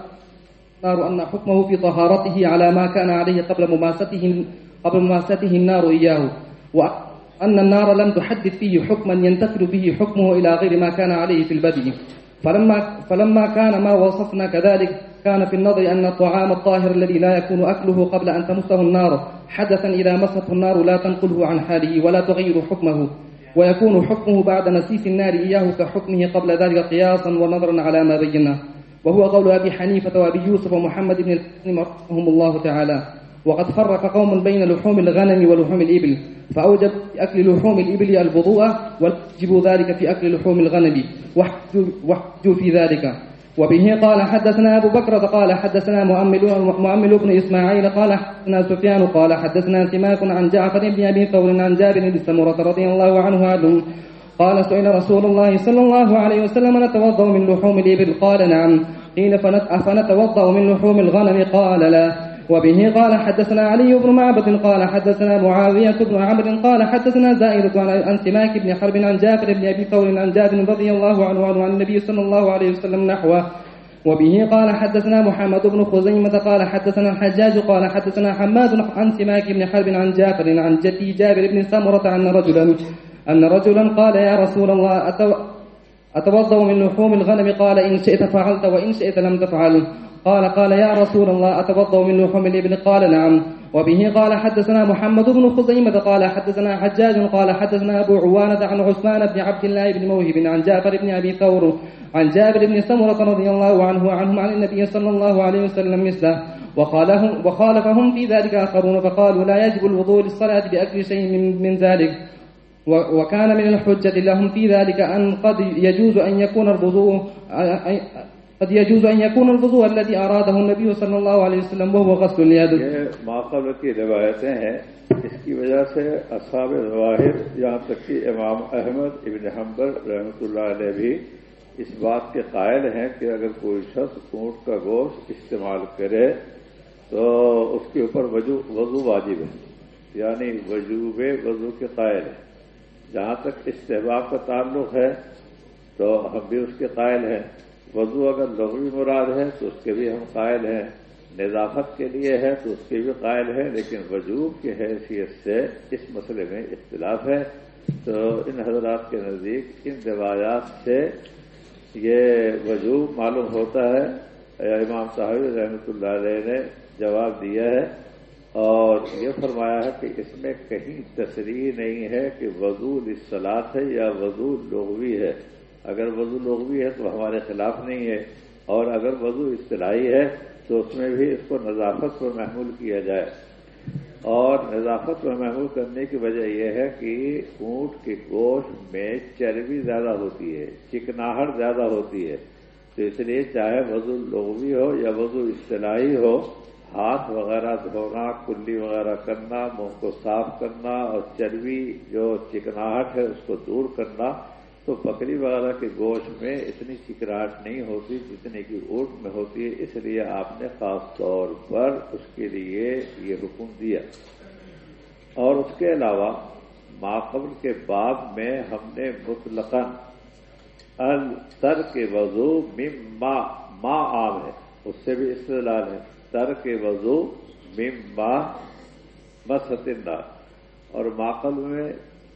D: النار أن حكمه في طهارته على ما كان عليه قبل مماسته قبل مماسته النار إياه. وأن النار لم تحدث فيه حكما ينتقل به حكمه إلى غير ما كان عليه في البدء. فلما, فلما كان ما وصفنا كذلك كان في النظر أن الطعام الطاهر الذي لا يكون أكله قبل أن تمسه النار حدثا إذا مسته النار لا تنقله عن حاله ولا تغير حكمه ويكون حكمه بعد نسيس النار إياه كحكمه قبل ذلك قياسا ونظرا على ما بينا وهو قول أبي حنيفة وأبي يوسف ومحمد بن القاسم رحمهم الله تعالى. وقد فرق قوم بين لحوم الغنم ولحوم الإبل فأوجب في أكل لحوم الإبل الوضوء ويجب ذلك في أكل لحوم الغنم. واحتجوا في ذلك. وبه قال حدثنا أبو بكر قال حدثنا مؤمل, مؤمل بن إسماعيل قال حدثنا سفيان قال حدثنا سماك عن جعفر بن أبي ثور عن جابر بن سمرة رضي الله عنه عنه قال سئل رسول الله صلى الله عليه وسلم نتوضأ من لحوم الإبل؟ قال نعم. قيل أفنتوضأ من لحوم الغنم؟ قال لا. وبه قال حدثنا علي بن معبد قال حدثنا معاوية بن عمرو قال حدثنا زائدة عن سماك بن حرب عن جابر بن أبي ثور عن جابر رضي الله عنه عن النبي صلى الله عليه وسلم نحوه. وبه قال حدثنا محمد بن خزيمة قال حدثنا الحجاج قال حدثنا حماد عن سماك بن حرب عن جابر عن جدي جابر بن سمرة أن رجلا أن رجلا قال يا رسول الله أتو أتوضأ من لحوم الغنم؟ قال إن شئت فعلت وإن شئت لم تفعل. قال قال يا رسول الله أتوضأ من لحوم الإبل؟ قال نعم. وبه قال حدثنا محمد بن خزيمة قال حدثنا حجاج قال حدثنا أبو عوانة عن عثمان بن عبد الله بن موهب عن جابر بن أبي ثور عن جابر بن سمرة رضي الله عنه وعنهم عن النبي صلى الله عليه وسلم مثله. وقالهم وخالفهم في ذلك آخرون فقالوا لا يجب الوضوء للصلاة بأكل شيء من, من ذلك. وكان من الحجة لهم في ذلك أن قد يجوز أن يكون الوضوء قد يجوز أن يكون الوضوء الذي أراده النبي صلى الله عليه وسلم، وهو غسل اليد.
B: یہ ماقبل کی روایتیں ہیں۔ اس کی وجہ سے اصحاب ظواہر یہاں تک کہ امام احمد ابن حنبل رحمۃ اللہ علیہ بھی اس بات کے قائل ہیں کہ اگر کوئی شخص اونٹ کا گوشت استعمال کرے تو اس کے اوپر وضو واجب ہے۔ یعنی وجوب وضو کے قائل ہے۔ جہاں تک استحباب کا تعلق ہے تو ہم بھی اس کے قائل ہیں۔ وضو اگر لغوی مراد ہے تو اس کے بھی ہم قائل ہیں، نظافت کے لیے ہے تو اس کے بھی قائل ہیں، لیکن وجوب کی حیثیت سے اس مسئلے میں اختلاف ہے۔ تو ان حضرات کے نزدیک ان روایات سے یہ وجوب معلوم ہوتا ہے۔ امام صاحب رحمۃ اللہ علیہ نے جواب دیا ہے اور یہ فرمایا ہے کہ اس میں کہیں تصریح نہیں ہے کہ وضو اصلاح ہے یا وضو لغوی ہے۔ اگر وضو لغوی ہے تو ہمارے خلاف نہیں ہے، اور اگر وضو اصطلاحی ہے تو اس میں بھی اس کو نظافت پر محمول کیا جائے۔ اور نظافت پر محمول کرنے کی وجہ یہ ہے کہ اونٹ کے گوشت میں چربی زیادہ ہوتی ہے، چکناہٹ زیادہ ہوتی ہے۔ تو اس لیے چاہے وضو لغوی ہو یا وضو اصطلاحی ہو، ہاتھ وغیرہ دھونا، کلی وغیرہ کرنا، منہ کو صاف کرنا اور چربی جو چکناہٹ ہے اس کو دور کرنا تو بکری وغیرہ کے گوشت میں اتنی چکراہٹ نہیں ہوتی جتنے کی اونٹ میں ہوتی ہے، اس لیے آپ نے خاص طور پر اس کے لیے یہ حکم دیا۔ اور اس کے علاوہ ماقبل کے بعد میں ہم نے مطلقاً الر کے وضو مم ما ما عام ہے، اس سے بھی استدلال ہے۔ تر کے وضو مم ما اور ماقبل میں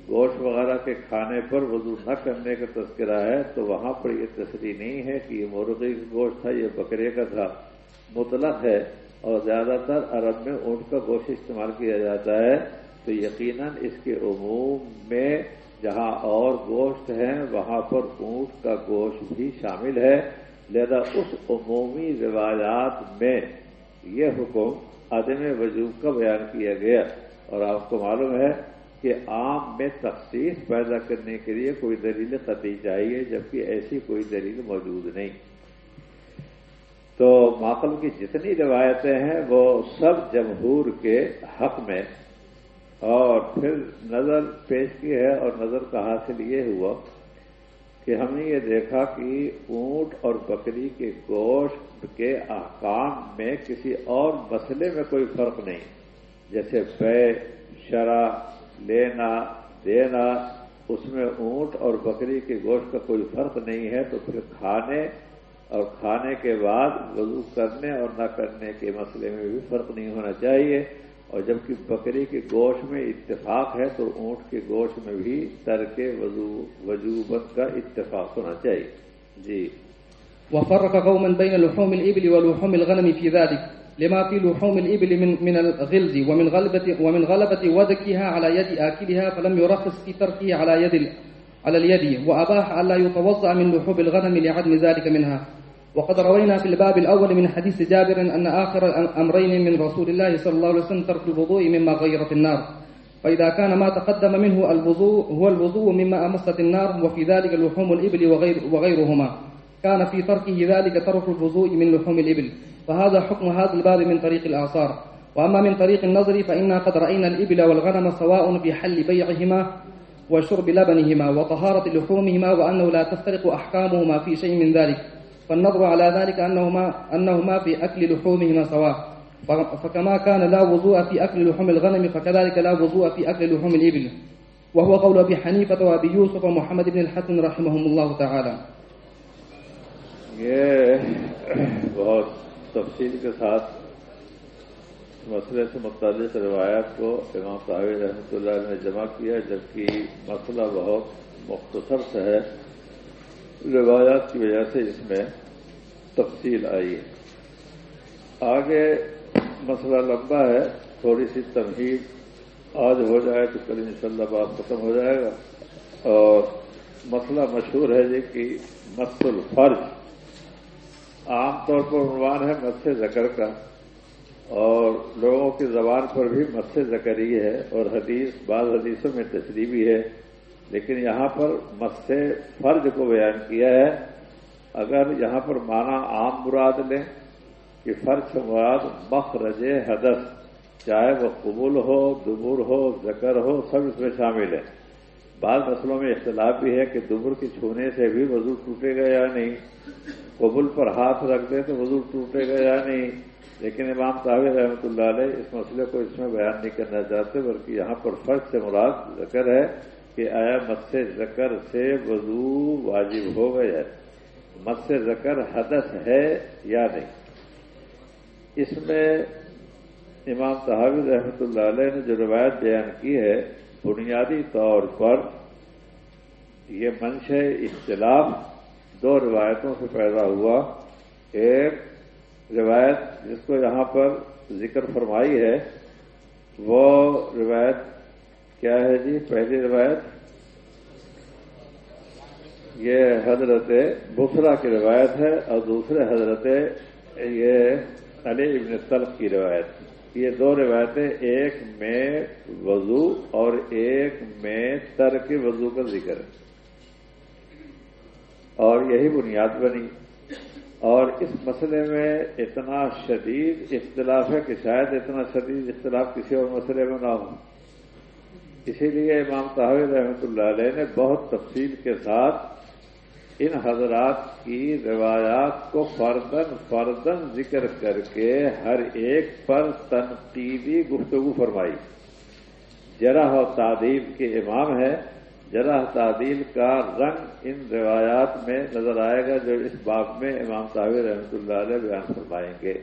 B: گوشت وغیرہ کے کھانے پر وضو نہ کرنے کا تذکرہ ہے، تو وہاں پر یہ تصریح نہیں ہے کہ یہ مرغی کا گوشت تھا، یہ بکرے کا تھا۔ مطلق ہے، اور زیادہ تر عرب میں اونٹ کا گوشت استعمال کیا جاتا ہے۔ تو یقیناً اس کے عموم میں جہاں اور گوشت ہیں، وہاں پر اونٹ کا گوشت بھی شامل ہے۔ لہذا اس عمومی روایات میں یہ حکم عدم وجوب کا بیان کیا گیا۔ اور آپ کو معلوم ہے کہ عام میں تخصیص پیدا کرنے کے لیے کوئی دلیل قطعی چاہیے، جبکہ ایسی کوئی دلیل موجود نہیں۔ تو ماقل کی جتنی روایتیں ہیں، وہ سب جمہور کے حق میں۔ اور پھر نظر پیش کی ہے اور نظر کا حاصل یہ ہوا کہ ہم نے یہ دیکھا کہ اونٹ اور بکری کے گوشت کے احکام میں کسی اور مسئلے میں کوئی فرق نہیں، جیسے بے شرح لینا دینا، اس میں اونٹ اور بکری کے گوشت کا کوئی فرق نہیں ہے، تو پھر کھانے اور کھانے کے بعد وضو کرنے اور نہ کرنے کے مسئلے میں بھی فرق نہیں ہونا چاہیے۔ اور جبکہ بکری کے گوشت میں اتفاق ہے، تو اونٹ کے گوشت میں بھی ترک وجوبت کا اتفاق ہونا چاہیے۔ جی۔
D: وفرق قوما بين لحوم الإبل ولحوم الغنم في ذلك۔ لما في لحوم الإبل من, من الغلز ومن غلبة, ومن غلبة ودكها على يد آكلها فلم يرخص في تركه على يد على اليد. وأباح ألا يتوضأ من لحوم الغنم لعدم ذلك منها. وقد روينا في الباب الأول من حديث جابر أن آخر الأمرين من رسول الله صلى الله عليه وسلم ترك الوضوء مما غيرت النار. فإذا كان ما تقدم منه الوضوء هو الوضوء مما أمست النار وفي ذلك لحوم الإبل وغير وغيرهما. كان في تركه ذلك ترك الوضوء من لحوم الإبل. فهذا حكم هذا الباب من طريق الآثار. وأما من طريق النظر فإنا قد رأينا الإبل والغنم سواء في حل بيعهما وشرب لبنهما وطهارة لحومهما وأنه لا تفترق أحكامهما في شيء من ذلك. فالنظر على ذلك أنهما, أنهما في أكل لحومهما سواء. فكما كان لا وضوء في أكل لحوم الغنم فكذلك لا وضوء في أكل لحوم الإبل. وهو قول أبي حنيفة وأبي يوسف ومحمد بن الحسن رحمهم الله تعالى.
B: بہت تفصیل کے ساتھ مسئلے سے متعلق روایات کو امام صاحب رحمۃ اللہ نے جمع کیا، جبکہ مسئلہ بہت مختصر سے ہے۔ روایات کی وجہ سے اس میں تفصیل آئی ہے۔ آگے مسئلہ لمبا ہے، تھوڑی سی تمہید آج ہو جائے تو کل ان شاء اللہ بات ختم ہو جائے گا۔ اور مسئلہ مشہور ہے جی کہ مس الفرج عام طور پر عنوان ہے مس زکر کا اور لوگوں کی زبان پر بھی مس زکری ہے اور حدیث بعض حدیثوں میں تشریح ہے لیکن یہاں پر مس فرض کو بیان کیا ہے۔ اگر یہاں پر مانا عام مراد لیں کہ فرض مراد مخرج حدث، چاہے وہ قبول ہو دبر ہو زکر ہو، سب اس میں شامل ہے بعض مسئلوں میں اختلاف بھی ہے کہ دبر کے چھونے سے بھی وضو ٹوٹے گا یا نہیں۔ قبول پر ہاتھ رکھ دیں تو وضو ٹوٹے گا یا نہیں۔ لیکن امام صاحب رحمۃ اللہ علیہ اس مسئلے کو اس میں بیان نہیں کرنا چاہتے، بلکہ یہاں پر فرض سے مراد ذکر ہے کہ آیا مس زکر سے وضو واجب ہو گیا مس زکر حدث ہے یا نہیں؟ اس میں امام صحابی رحمۃ اللہ علیہ نے جو روایت بیان کی ہے بنیادی طور پر یہ منش اختلاف دو روایتوں سے پیدا ہوا۔ ایک روایت جس کو یہاں پر ذکر فرمائی ہے، وہ روایت کیا ہے جی؟ پہلی روایت۔ یہ حضرت بسرا کی روایت ہے اور دوسرے حضرت یہ علی ابن طلق کی روایت۔ یہ دو روایتیں، ایک میں وضو اور ایک میں ترک وضو کا ذکر ہے۔ اور یہی بنیاد بنی۔ اور اس مسئلے میں اتنا شدید اختلاف ہے کہ شاید اتنا شدید اختلاف کسی اور مسئلے میں نہ ہو۔ اسی لیے امام صاحب رحمۃ اللہ علیہ نے بہت تفصیل کے ساتھ ان حضرات کی روایات کو فردن فردن ذکر کر کے ہر ایک پر تنقیدی گفتگو فرمائی۔ جرح و تعدیب کے امام ہے۔ جرح تعدیل کا رنگ ان روایات میں نظر آئے گا جو اس باب میں امام صاحب رحمۃ اللہ علیہ بیان فرمائیں گے۔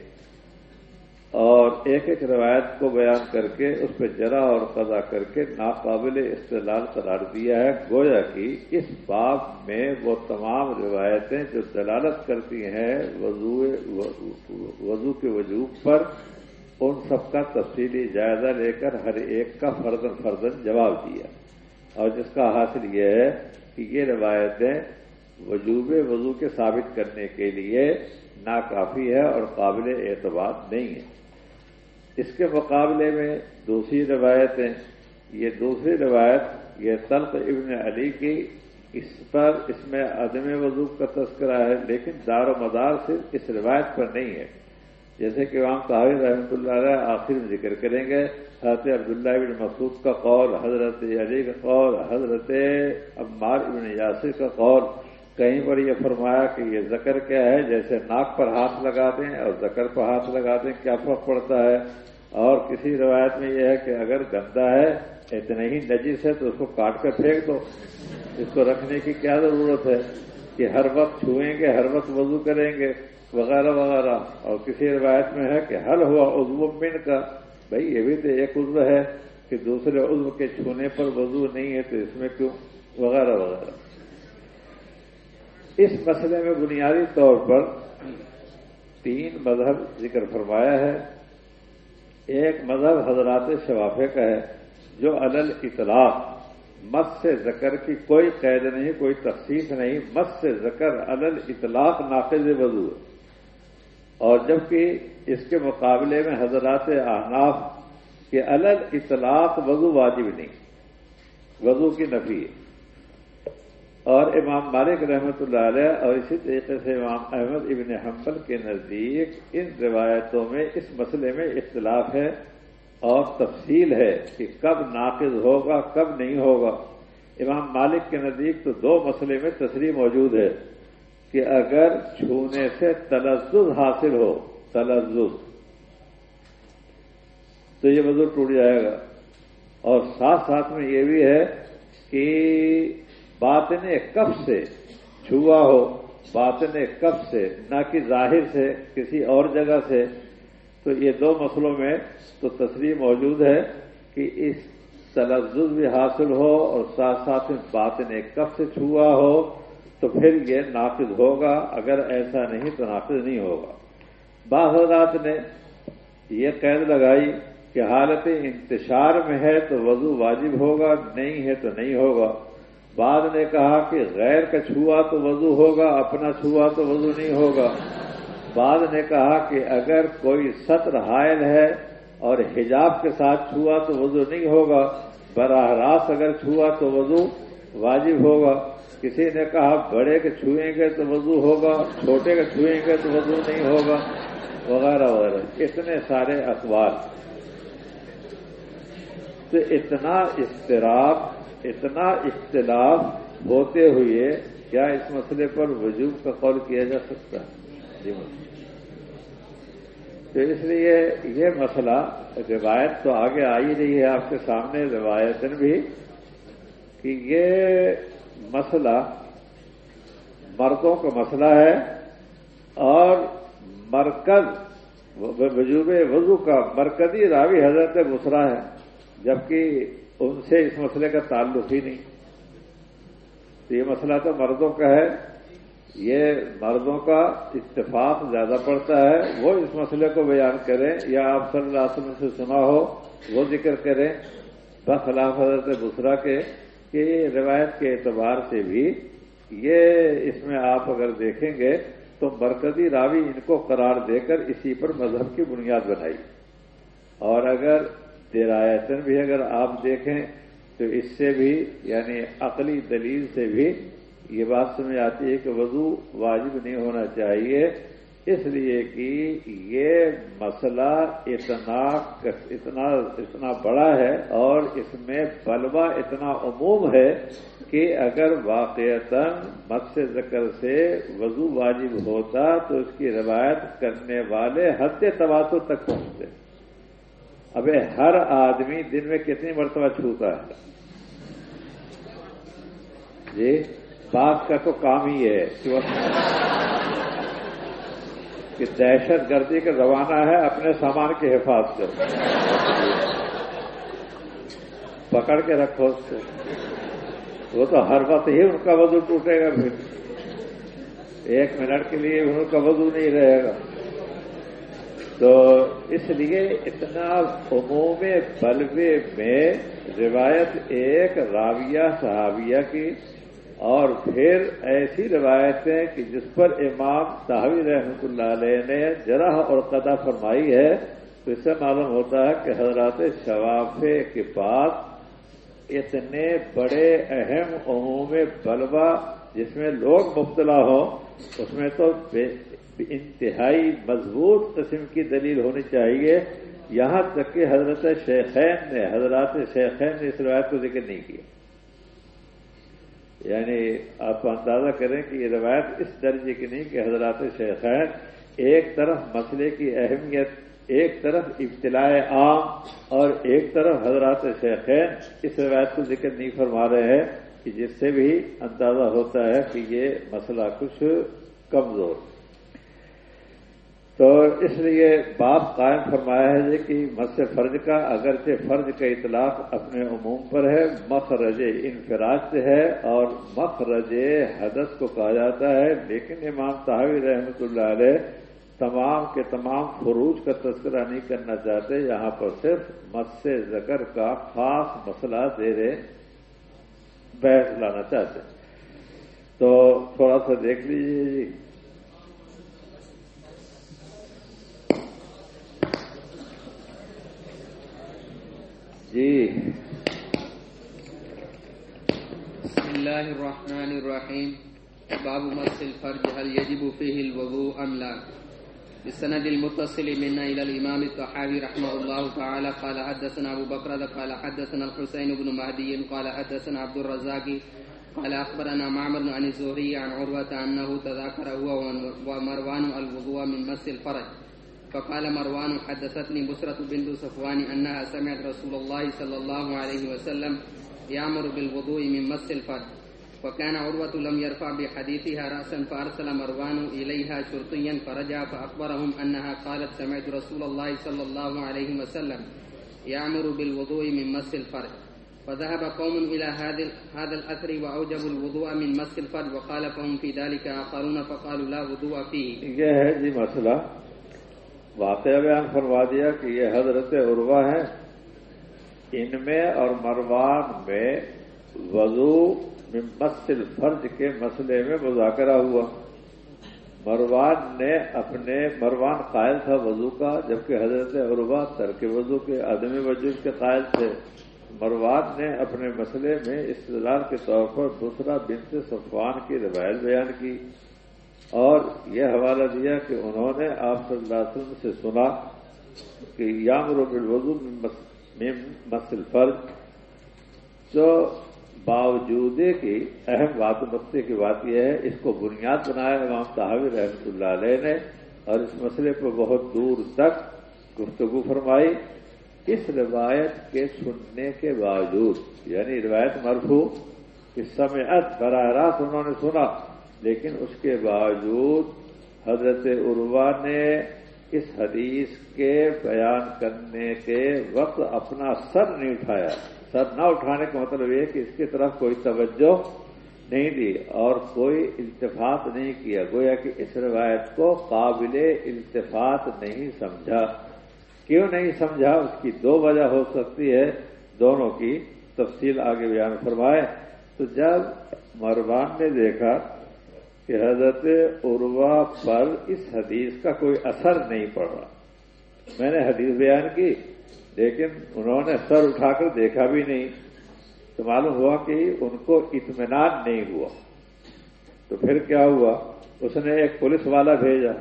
B: اور ایک ایک روایت کو بیان کر کے اس پہ جرا اور قضا کر کے ناقابل استدلال قرار دیا ہے۔ گویا کہ اس باب میں وہ تمام روایتیں جو دلالت کرتی ہیں وضو وضو کے وجوب پر، ان سب کا تفصیلی جائزہ لے کر ہر ایک کا فردن فردن جواب دیا۔ اور جس کا حاصل یہ ہے کہ یہ روایتیں وجوب وضو کے ثابت کرنے کے لیے ناکافی ہے اور قابل اعتبار نہیں ہے۔ اس کے مقابلے میں دوسری روایتیں یہ دوسری روایت، یہ تلق ابن علی کی اس پر اس میں عدم وضو کا تذکرہ ہے، لیکن دار و مدار صرف اس روایت پر نہیں ہے۔ جیسے کہ امام طاہر رحمۃ اللہ علیہ آخر میں ذکر کریں گے، حضرت عبداللہ بن مسعود کا قول، حضرت علی کا قول، حضرت عمار ابن یاسر کا قول۔ کہیں پر یہ فرمایا کہ یہ زکر کیا ہے؟ جیسے ناک پر ہاتھ لگا دیں اور زکر پر ہاتھ لگا دیں، کیا فرق پڑتا ہے؟ اور کسی روایت میں یہ ہے کہ اگر گندا ہے، اتنے ہی نجیس ہے تو اس کو کاٹ کر پھینک دو۔ اس کو رکھنے کی کیا ضرورت ہے؟ کہ ہر وقت چھوئیں گے، ہر وقت وضو کریں گے، وغیرہ وغیرہ۔ اور کسی روایت میں ہے کہ حل ہوا عزو من کا بھائی یہ بھی تو ایک عزو ہے کہ دوسرے عزو کے چھونے پر وضو نہیں ہے تو اس میں کیوں؟ وغیرہ وغیرہ۔ اس مسئلے میں بنیادی طور پر تین مذہب ذکر فرمایا ہے۔ ایک مذہب حضرات شوافے کا ہے، جو علل اطلاق مت سے زکر کی کوئی قید نہیں، کوئی تخصیص نہیں، مت سے زکر علل اطلاق ناقض وضو۔ اور جبکہ اس کے مقابلے میں حضرات احناف کے علل اطلاق وضو واجب نہیں، وضو کی نفی ہے۔ اور امام مالک رحمۃ اللہ علیہ اور اسی طریقے سے امام احمد ابن حنبل کے نزدیک ان روایتوں میں اس مسئلے میں اختلاف ہے اور تفصیل ہے کہ کب ناقض ہوگا، کب نہیں ہوگا۔ امام مالک کے نزدیک تو دو مسئلے میں تصریح موجود ہے کہ اگر چھونے سے تلزز حاصل ہو تلزز تو یہ وضو ٹوٹ جائے گا۔ اور ساتھ ساتھ میں یہ بھی ہے کہ باطن کف سے چھوا ہو، باطن کف سے، نہ کہ ظاہر سے، کسی اور جگہ سے۔ تو یہ دو مسئلوں میں تو تصریح موجود ہے کہ اس تلزز بھی حاصل ہو اور ساتھ ساتھ باطن کف سے چھوا ہو تو پھر یہ نافذ ہوگا۔ اگر ایسا نہیں تو نافذ نہیں ہوگا۔ بعض حضرات نے یہ قید لگائی کہ حالت انتشار میں ہے تو وضو واجب ہوگا، نہیں ہے تو نہیں ہوگا۔ بعد نے کہا کہ غیر کا چھوا تو وضو ہوگا، اپنا چھوا تو وضو نہیں ہوگا۔ بعد نے کہا کہ اگر کوئی سطر حائل ہے اور حجاب کے ساتھ چھوا تو وضو نہیں ہوگا، براہ راست اگر چھوا تو وضو واجب ہوگا۔ کسی نے کہا بڑے کے چھوئیں گے تو وضو ہوگا، چھوٹے کے چھوئیں گے تو وضو نہیں ہوگا، وغیرہ وغیرہ۔ اتنے سارے اخبار تو اتنا اضطراب اتنا اختلاف ہوتے ہوئے کیا اس مسئلے پر وجوب کا قول کیا جا سکتا ہے؟ جی ہاں۔ تو اس لیے یہ مسئلہ روایت تو آگے آئی رہی ہے، آپ کے سامنے روایتن بھی، کہ یہ مسئلہ مردوں کا مسئلہ ہے اور مرکز وجوب وضو کا مرکزی راوی حضرت مسرا ہے جبکہ ان سے اس مسئلے کا تعلق ہی نہیں۔ تو یہ مسئلہ تو مردوں کا ہے۔ یہ مردوں کا اتفاق زیادہ پڑتا ہے۔ وہ اس مسئلے کو بیان کریں۔ یا آپ صلی اللہ علیہ وسلم سے سنا ہو، وہ ذکر کریں۔ بخلاف حضرت بسرا کے کہ روایت کے اعتبار سے بھی یہ اس میں آپ اگر دیکھیں گے تو مرکزی راوی ان کو قرار دے کر اسی پر مذہب کی بنیاد بنائی۔ اور اگر درایتن بھی اگر آپ دیکھیں تو اس سے بھی یعنی عقلی دلیل سے بھی یہ بات سمجھ آتی ہے کہ وضو واجب نہیں ہونا چاہیے۔ اس لیے کہ یہ مسئلہ اتنا اتنا اتنا بڑا ہے اور اس میں بلبا اتنا عموم ہے کہ اگر واقعتا مت سے ذکر سے وضو واجب ہوتا تو اس کی روایت کرنے والے حد تواتر تک پہنچتے۔ ابے ہر آدمی دن میں کتنی مرتبہ چھوتا ہے؟ جی بات کا تو کام ہی ہے کہ دہشت گردی کا روانہ ہے، اپنے سامان کی حفاظت کر پکڑ کے رکھو اس کو۔ وہ تو ہر وقت ہی ان کا وضو ٹوٹے گا۔ پھر ایک منٹ کے لیے ان کا وضو نہیں رہے گا۔ تو اس لیے اتنا عموم بلوے میں روایت ایک راویہ، صحابیہ کی۔ اور پھر ایسی روایتیں کہ جس پر امام صاحبی رحمۃ اللہ علیہ نے جرح اور قدا فرمائی ہے، تو اس سے معلوم ہوتا ہے کہ حضرات شوافے کے پاس اتنے بڑے اہم عموم بلوا جس میں لوگ مبتلا ہوں، اس میں تو انتہائی مضبوط قسم کی دلیل ہونی چاہیے۔ یہاں تک کہ حضرت شیخین نے، حضرات شیخین نے اس روایت کو ذکر نہیں کیا۔ یعنی آپ اندازہ کریں کہ یہ روایت اس درجے کی نہیں کہ حضرات شیخین ایک طرف مسئلے کی اہمیت، ایک طرف ابتلاع عام اور ایک طرف حضرات شیخین اس روایت کو ذکر نہیں فرما رہے ہیں، کہ جس سے بھی اندازہ ہوتا ہے کہ یہ مسئلہ کچھ کمزور۔ ہے تو اس لیے باپ قائم فرمایا ہے کہ مس فرض کا، اگرچہ فرض کا اطلاق اپنے عموم پر ہے، مخرج انفراج سے ہے اور مخرج حدث کو کہا جاتا ہے، لیکن امام صاحب رحمۃ اللہ علیہ تمام کے تمام فروج کا تذکرہ نہیں کرنا چاہتے، یہاں پر صرف مس زکر کا خاص مسئلہ زیر بحث لانا چاہتے۔ تو تھوڑا سا دیکھ لیجیے جی۔ جی
F: بسم الله الرحمن الرحيم. باب مس الفرج هل يجب فيه الوضوء أم لا؟ بالسند المتصل منا إلى الإمام الطحاوي رحمه الله تعالى قال حدثنا أبو بكر قال حدثنا الحسين بن مهدي قال حدثنا عبد الرزاق قال أخبرنا معمر عن الزهري عن عروة أنه تذاكر هو ومروان الوضوء من مس الفرج. فقال مروان حدثتني بسرة بنت صفوان أنها سمعت رسول الله صلى الله عليه وسلم يأمر بالوضوء من مس الفرج، وكان عروة لم يرفع بحديثها رأسا فأرسل مروان إليها شرطيا فرجع فأخبرهم أنها قالت سمعت رسول الله صلى الله عليه وسلم يأمر بالوضوء من مس الفرج. فذهب قوم إلى هذا الأثر وأوجبوا الوضوء من مس الفرج وخالفهم في ذلك آخرون فقالوا لا وضوء فيه.
B: یہ ہے جی مسئلہ واقعہ بیان فرما دیا کہ یہ حضرت عروا ہے ان میں اور مروان میں وضو مسل فرض کے مسئلے میں مذاکرہ ہوا۔ مروان نے اپنے، مروان قائل تھا وضو کا، جبکہ حضرت عروا ترک وضو کے عدم وجود کے قائل تھے۔ مروان نے اپنے مسئلے میں استدلال کے طور پر دوسرا بنت صفوان کی روایت بیان کی۔ اور یہ حوالہ دیا کہ انہوں نے آپ صلی اللہ علیہ وسلم سے سنا کہ یام روب الوضو میں مسل فرض جو باوجود کی اہم بات مقصد کی بات یہ ہے، اس کو بنیاد بنایا امام صاحب رحمۃ اللہ علیہ نے اور اس مسئلے پر بہت دور تک گفتگو فرمائی۔ اس روایت کے سننے کے باوجود یعنی روایت مرفو اس سمے براہ راست انہوں نے سنا۔ لیکن اس کے باوجود حضرت عروا نے اس حدیث کے بیان کرنے کے وقت اپنا سر نہیں اٹھایا۔ سر نہ اٹھانے کا مطلب یہ کہ اس کی طرف کوئی توجہ نہیں دی اور کوئی التفاط نہیں کیا۔ گویا کہ اس روایت کو قابل التفاط نہیں سمجھا۔ کیوں نہیں سمجھا؟ اس کی دو وجہ ہو سکتی ہے۔ دونوں کی تفصیل آگے بیان فرمائے۔ تو جب مروان نے دیکھا کہ حضرت عروا پر اس حدیث کا کوئی اثر نہیں پڑ رہا میں نے حدیث بیان کی، لیکن انہوں نے سر اٹھا کر دیکھا بھی نہیں۔ تو معلوم ہوا کہ ان کو اطمینان نہیں ہوا۔ تو پھر کیا ہوا؟ اس نے ایک پولیس والا بھیجا۔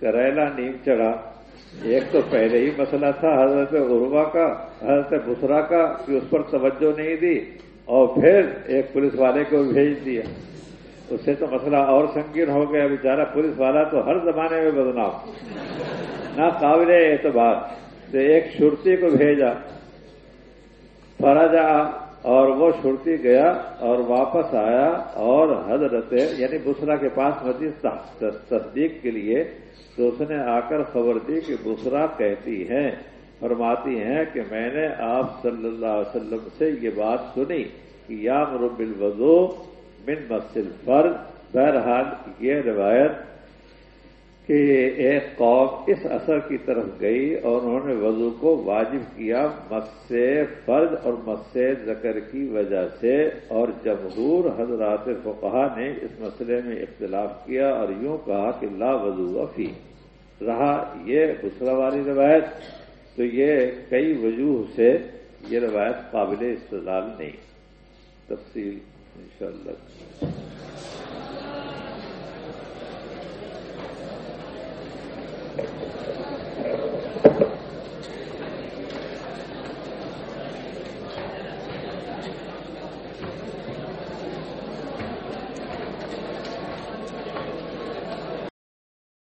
B: کریلا نیم چڑھا۔ ایک تو پہلے ہی مسئلہ تھا حضرت عروا کا، حضرت بسرا کا، کہ اس پر توجہ نہیں دی۔ اور پھر ایک پولیس والے کو بھیج دیا۔ اس سے تو مسئلہ اور سنگین ہو گیا۔ بیچارہ پولیس والا تو ہر زمانے میں بدنام۔ نہ قابل اعتبار تو ایک شرتی کو بھیجا۔ فرجا اور وہ چھڑتی گیا اور واپس آیا اور حضرت یعنی بسرا کے پاس مزید تصدیق کے لیے تو اس نے آ کر خبر دی کہ بسرا کہتی ہیں فرماتی ہیں کہ میں نے آپ صلی اللہ علیہ وسلم سے یہ بات سنی کہ یا مرب الوضو من مسل فرض بہرحال یہ روایت کہ ایک قوم اس اثر کی طرف گئی اور انہوں نے وضو کو واجب کیا مس فرض اور مس زکر کی وجہ سے اور جمہور حضرات فقہ نے اس مسئلے میں اختلاف کیا اور یوں کہا کہ لا وضو فی۔ رہا یہ بسرا والی روایت۔ تو یہ کئی وجوہ سے یہ روایت قابل استعمال نہیں۔ تفصیل انشاءاللہ۔ شاء اللہ